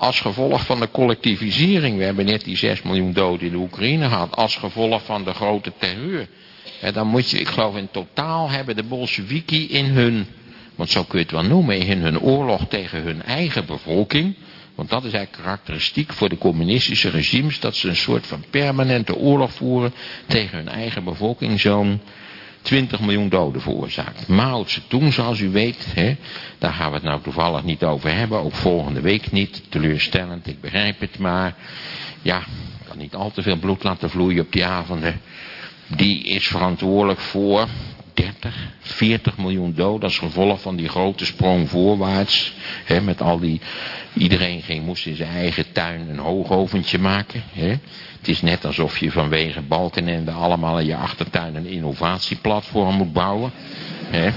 als gevolg van de collectivisering, we hebben net die 6 miljoen doden in de Oekraïne gehad, als gevolg van de grote terreur. dan moet je, ik geloof in totaal hebben de Bolsheviki in hun, want zo kun je het wel noemen, in hun oorlog tegen hun eigen bevolking. Want dat is eigenlijk karakteristiek voor de communistische regimes, dat ze een soort van permanente oorlog voeren tegen hun eigen bevolking. Zo'n 20 miljoen doden veroorzaakt. Mao Zedong, zoals u weet, hè, daar gaan we het nou toevallig niet over hebben. Ook volgende week niet. Teleurstellend, ik begrijp het. Maar ja, ik kan niet al te veel bloed laten vloeien op die avonden. Die is verantwoordelijk voor 30, 40 miljoen doden als gevolg van die grote sprong voorwaarts. Hè, met al die, iedereen ging, moest in zijn eigen tuin een hoogoventje maken. Hè. Het is net alsof je vanwege Balkenende allemaal in je achtertuin een innovatieplatform moet bouwen. Hè.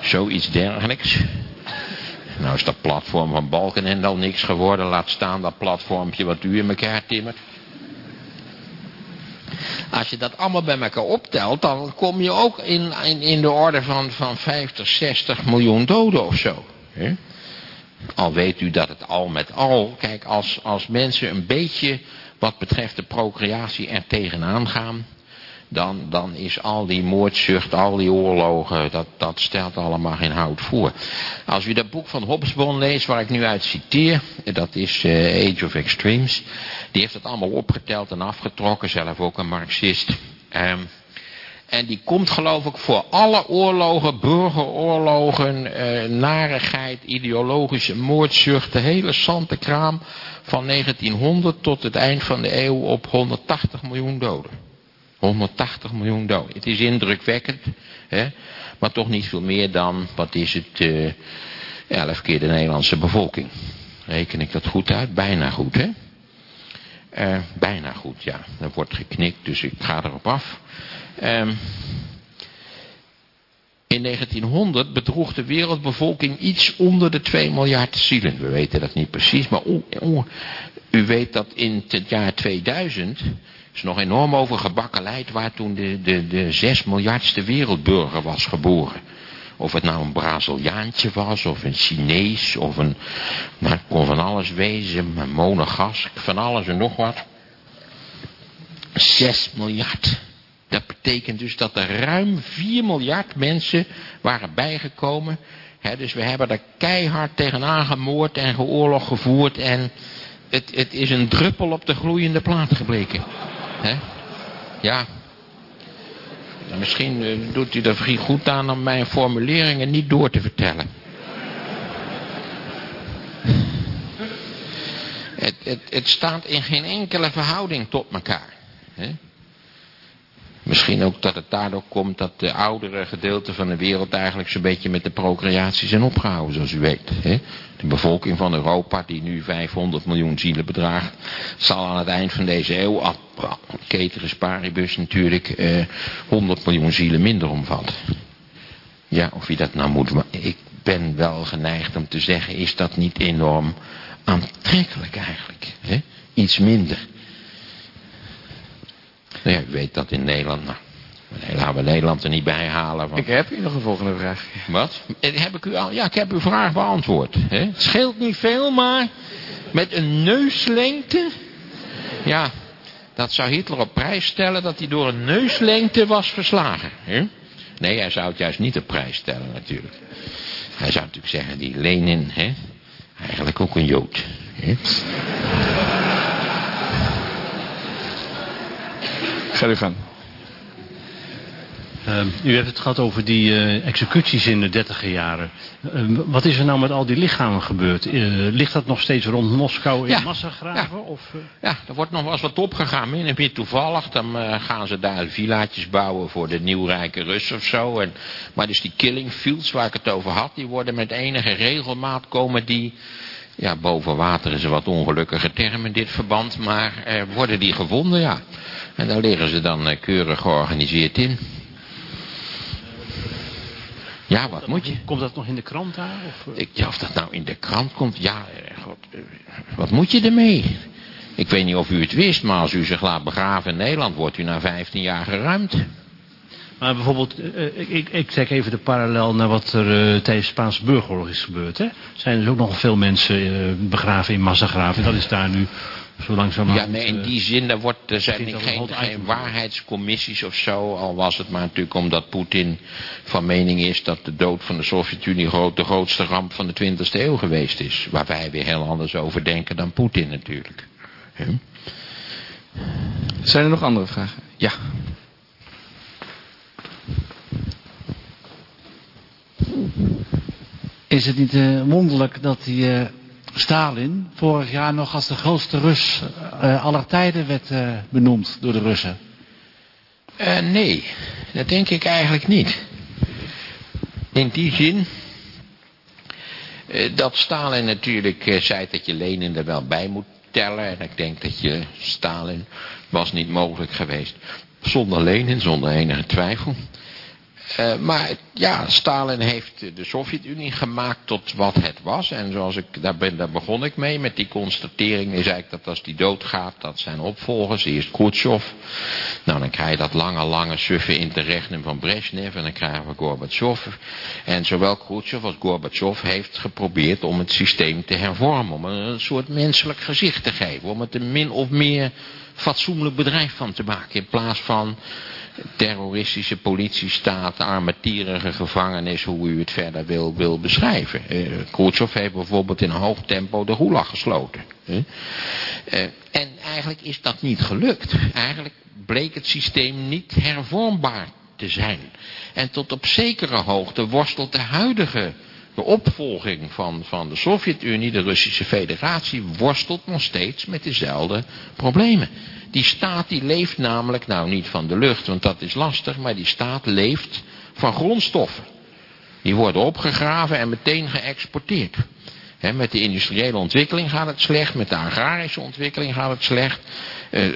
Zoiets dergelijks. Nou is dat platform van Balkenende al niks geworden. Laat staan dat platformpje wat u in elkaar timmert. Als je dat allemaal bij elkaar optelt, dan kom je ook in, in, de orde van, van 50, 60 miljoen doden of zo. Al weet u dat het al met al, kijk, als, als mensen een beetje wat betreft de procreatie er tegenaan gaan, dan, dan is al die moordzucht, al die oorlogen, dat, dat stelt allemaal geen hout voor. Als u dat boek van Hobsbawm leest, waar ik nu uit citeer, dat is uh, Age of Extremes, die heeft het allemaal opgeteld en afgetrokken, zelf ook een marxist. Um, en die komt geloof ik voor alle oorlogen, burgeroorlogen, uh, narigheid, ideologische moordzucht, de hele sante kraam van 1900 tot het eind van de eeuw op 180 miljoen doden. 180 miljoen doden. Het is indrukwekkend, hè? maar toch niet veel meer dan, wat is het, uh, 11 keer de Nederlandse bevolking. Reken ik dat goed uit? Bijna goed, hè? Uh, bijna goed, ja. Er wordt geknikt, dus ik ga erop af. Um, in 1900 bedroeg de wereldbevolking iets onder de 2 miljard zielen. We weten dat niet precies, maar u weet dat in het jaar 2000 is nog enorm over gebakkeleid waar toen de, de, de 6 miljardste wereldburger was geboren. Of het nou een Braziliaantje was, of een Chinees, of een... Nou, het kon van alles wezen, een monegas, van alles en nog wat. 6 miljard. Dat betekent dus dat er ruim 4 miljard mensen waren bijgekomen. dus we hebben er keihard tegenaan gemoord en geoorlog gevoerd. En het, het is een druppel op de gloeiende plaat gebleken. Ja. misschien eh, doet u er vrij goed aan om mijn formuleringen niet door te vertellen. Het, het, het staat in geen enkele verhouding tot elkaar. Misschien ook dat het daardoor komt dat de oudere gedeelten van de wereld eigenlijk zo'n beetje met de procreatie zijn opgehouden, zoals u weet. Hè? De bevolking van Europa, die nu 500 miljoen zielen bedraagt, zal aan het eind van deze eeuw, keteris paribus natuurlijk, eh, 100 miljoen zielen minder omvatten. Ja, of je dat nou moet, ik ben wel geneigd om te zeggen, is dat niet enorm aantrekkelijk eigenlijk? Hè? Iets minder. Nou ja, u weet dat in Nederland... Nou, nee, laten we Nederland er niet bij halen. Ik heb hier nog een volgende vraag. Wat? Eh, heb ik u al? Ja, ik heb uw vraag beantwoord. Hè? Het scheelt niet veel, maar met een neuslengte... Ja, dat zou Hitler op prijs stellen dat hij door een neuslengte was verslagen. Hè? Nee, hij zou het juist niet op prijs stellen natuurlijk. Hij zou natuurlijk zeggen, die Lenin, hè, eigenlijk ook een Jood. Hè? Ga u gaan. Uh, u heeft het gehad over die uh, executies in de dertiger jaren. Uh, wat is er nou met al die lichamen gebeurd? Eh, ligt dat nog steeds rond Moskou in ja, massagraven? Ja. Of, ja, er wordt nog wel eens wat opgegaan. Min en meer toevallig. Dan gaan ze daar villaatjes bouwen voor de nieuwrijke Russen of zo. En, maar dus die killing fields waar ik het over had... die worden met enige regelmaat komen die... Ja, boven water is een wat ongelukkige term in dit verband. Maar worden die gevonden, ja. En daar liggen ze dan eh, keurig georganiseerd in. Ja, wat moet je? Komt dat nog in de krant daar? Of? Ik, ja, of dat nou in de krant komt, ja, eh, God, eh, wat moet je ermee? Ik weet niet of u het wist, maar als u zich laat begraven in Nederland, wordt u na 15 jaar geruimd. Maar bijvoorbeeld, ik, ik trek even de parallel naar wat er uh, tijdens de Spaanse burgeroorlog is gebeurd. Hè? Zijn er ook nog veel mensen begraven in massagraven. Dat is daar nu zo Ja, nee, in die zin, er, wordt, er zijn geen, geen waarheidscommissies of zo. Al was het maar natuurlijk omdat Poetin van mening is dat de dood van de Sovjet-Unie de grootste ramp van de 20e eeuw geweest is. Waar wij weer heel anders over denken dan Poetin natuurlijk. Zijn er nog andere vragen? Ja. Is het niet uh, wonderlijk dat die uh, Stalin vorig jaar nog als de grootste Rus uh, aller tijden werd uh, benoemd door de Russen? Uh, nee, dat denk ik eigenlijk niet. In die zin dat Stalin natuurlijk zei dat je Lenin er wel bij moet tellen. En ik denk dat je Stalin was niet mogelijk geweest zonder Lenin, zonder enige twijfel. Uh, maar ja, Stalin heeft de Sovjet-Unie gemaakt tot wat het was. En zoals ik, daar, ben, daar begon ik mee, met die constatering is eigenlijk dat als die doodgaat, dat zijn opvolgers, eerst Khrushchev. Nou, dan krijg je dat lange, lange suffe interregnum van Brezhnev en dan krijgen we Gorbachev. En zowel Khrushchev als Gorbachev heeft geprobeerd om het systeem te hervormen, om een soort menselijk gezicht te geven, om het een min of meer fatsoenlijk bedrijf van te maken, in plaats van terroristische politiestaat, armetierige gevangenis, hoe u het verder wil, wil beschrijven. Uh, Khrushchev heeft bijvoorbeeld in hoog tempo de Gulag gesloten. Uh, en eigenlijk is dat niet gelukt. Eigenlijk bleek het systeem niet hervormbaar te zijn. En tot op zekere hoogte worstelt de huidige de opvolging van, van de Sovjet-Unie, de Russische federatie, worstelt nog steeds met dezelfde problemen. Die staat die leeft namelijk, nou niet van de lucht, want dat is lastig, maar die staat leeft van grondstoffen. Die worden opgegraven en meteen geëxporteerd. met de industriële ontwikkeling gaat het slecht, met de agrarische ontwikkeling gaat het slecht. Uh,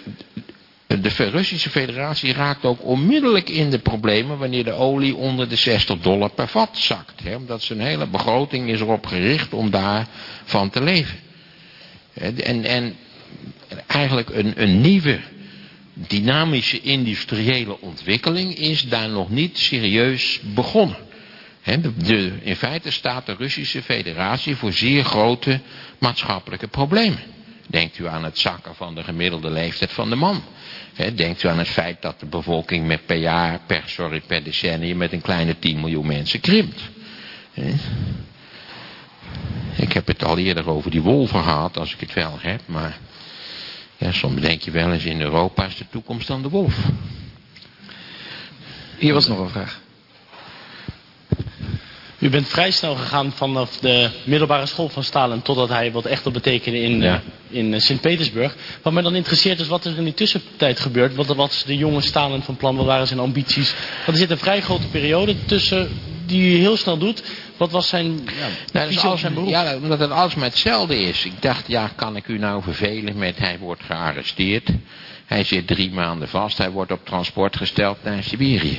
de Russische federatie raakt ook onmiddellijk in de problemen wanneer de olie onder de 60 dollar per vat zakt. omdat zijn hele begroting is erop gericht om daarvan te leven. En, en eigenlijk een, een nieuwe dynamische industriële ontwikkeling is daar nog niet serieus begonnen. De, in feite staat de Russische federatie voor zeer grote maatschappelijke problemen. Denkt u aan het zakken van de gemiddelde leeftijd van de man. Denkt u aan het feit dat de bevolking met per jaar, per, sorry, per decennium met een kleine 10 miljoen mensen krimpt. Ik heb het al eerder over die wolven gehad, als ik het wel heb, maar ja, soms denk je wel eens in Europa is de toekomst dan de wolf. Hier was nog een vraag. U bent vrij snel gegaan vanaf de middelbare school van Stalin totdat hij wat echt wil betekenen in, Ja. in eh, Sint-Petersburg. Wat mij dan interesseert is wat er in die tussentijd gebeurt. Wat, wat is de jonge Stalin van plan? Wat waren zijn ambities? Want er zit een vrij grote periode tussen die u heel snel doet. Wat was zijn, ja, Nou, dat is alles, zijn beroep? ja, omdat het alles maar hetzelfde is. Ik dacht, ja, kan ik u nou vervelen met hij wordt gearresteerd. Hij zit drie maanden vast. Hij wordt op transport gesteld naar Siberië.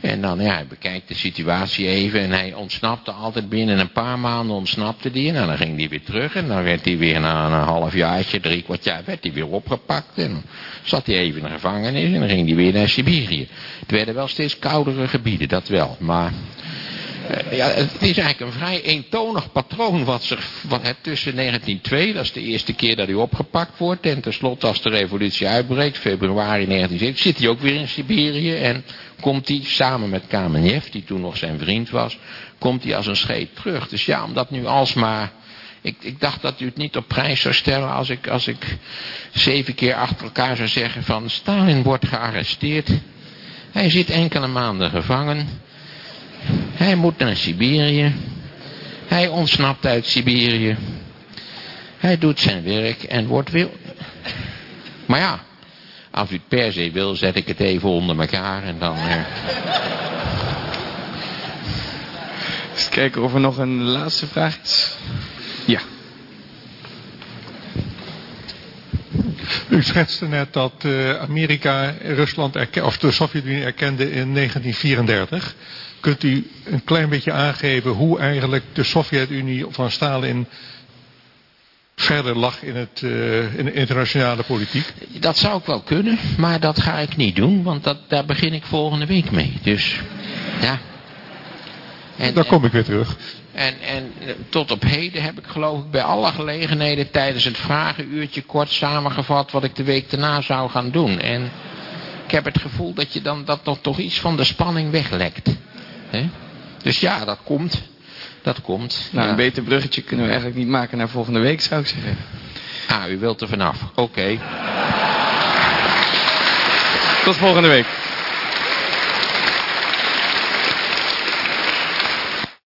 En dan, ja, hij bekijkt de situatie even en hij ontsnapte altijd binnen een paar maanden ontsnapte die. En dan ging hij weer terug en dan werd hij weer na een half jaartje, drie kwart jaar, werd hij weer opgepakt. En dan zat hij even in de gevangenis en dan ging hij weer naar Siberië. Het werden wel steeds koudere gebieden, dat wel. Maar ja, het is eigenlijk een vrij eentonig patroon wat zich wat het tussen 1902, dat is de eerste keer dat hij opgepakt wordt, en tenslotte als de revolutie uitbreekt, februari 1907, zit hij ook weer in Siberië en komt hij samen met Kamenev, die toen nog zijn vriend was, komt hij als een scheet terug. Dus ja, omdat nu alsmaar ik, ik dacht dat u het niet op prijs zou stellen als ik, als ik zeven keer achter elkaar zou zeggen van Stalin wordt gearresteerd. Hij zit enkele maanden gevangen. Hij moet naar Siberië. Hij ontsnapt uit Siberië. Hij doet zijn werk en wordt weer... Maar ja, als u het per se wil, zet ik het even onder elkaar en dan... eh, Eens kijken of er nog een laatste vraag is. Ja. U schetste net dat eh, Amerika Rusland erken, of de Sovjet-Unie erkende in 1934. Kunt u een klein beetje aangeven hoe eigenlijk de Sovjet-Unie van Stalin verder lag in, het, eh, in de internationale politiek? Dat zou ik wel kunnen, maar dat ga ik niet doen, want dat, daar begin ik volgende week mee. Dus, ja. En, Daar kom ik weer terug. En, en eh, tot op heden heb ik geloof ik bij alle gelegenheden tijdens het vragenuurtje kort samengevat wat ik de week daarna zou gaan doen. En ik heb het gevoel dat je dan dat nog toch iets van de spanning weglekt. Hè? Dus ja, dat komt. Dat komt. Nou, ja. een beter bruggetje kunnen we eigenlijk niet maken naar volgende week, zou ik zeggen. Ah, u wilt er vanaf. Oké. Tot volgende week.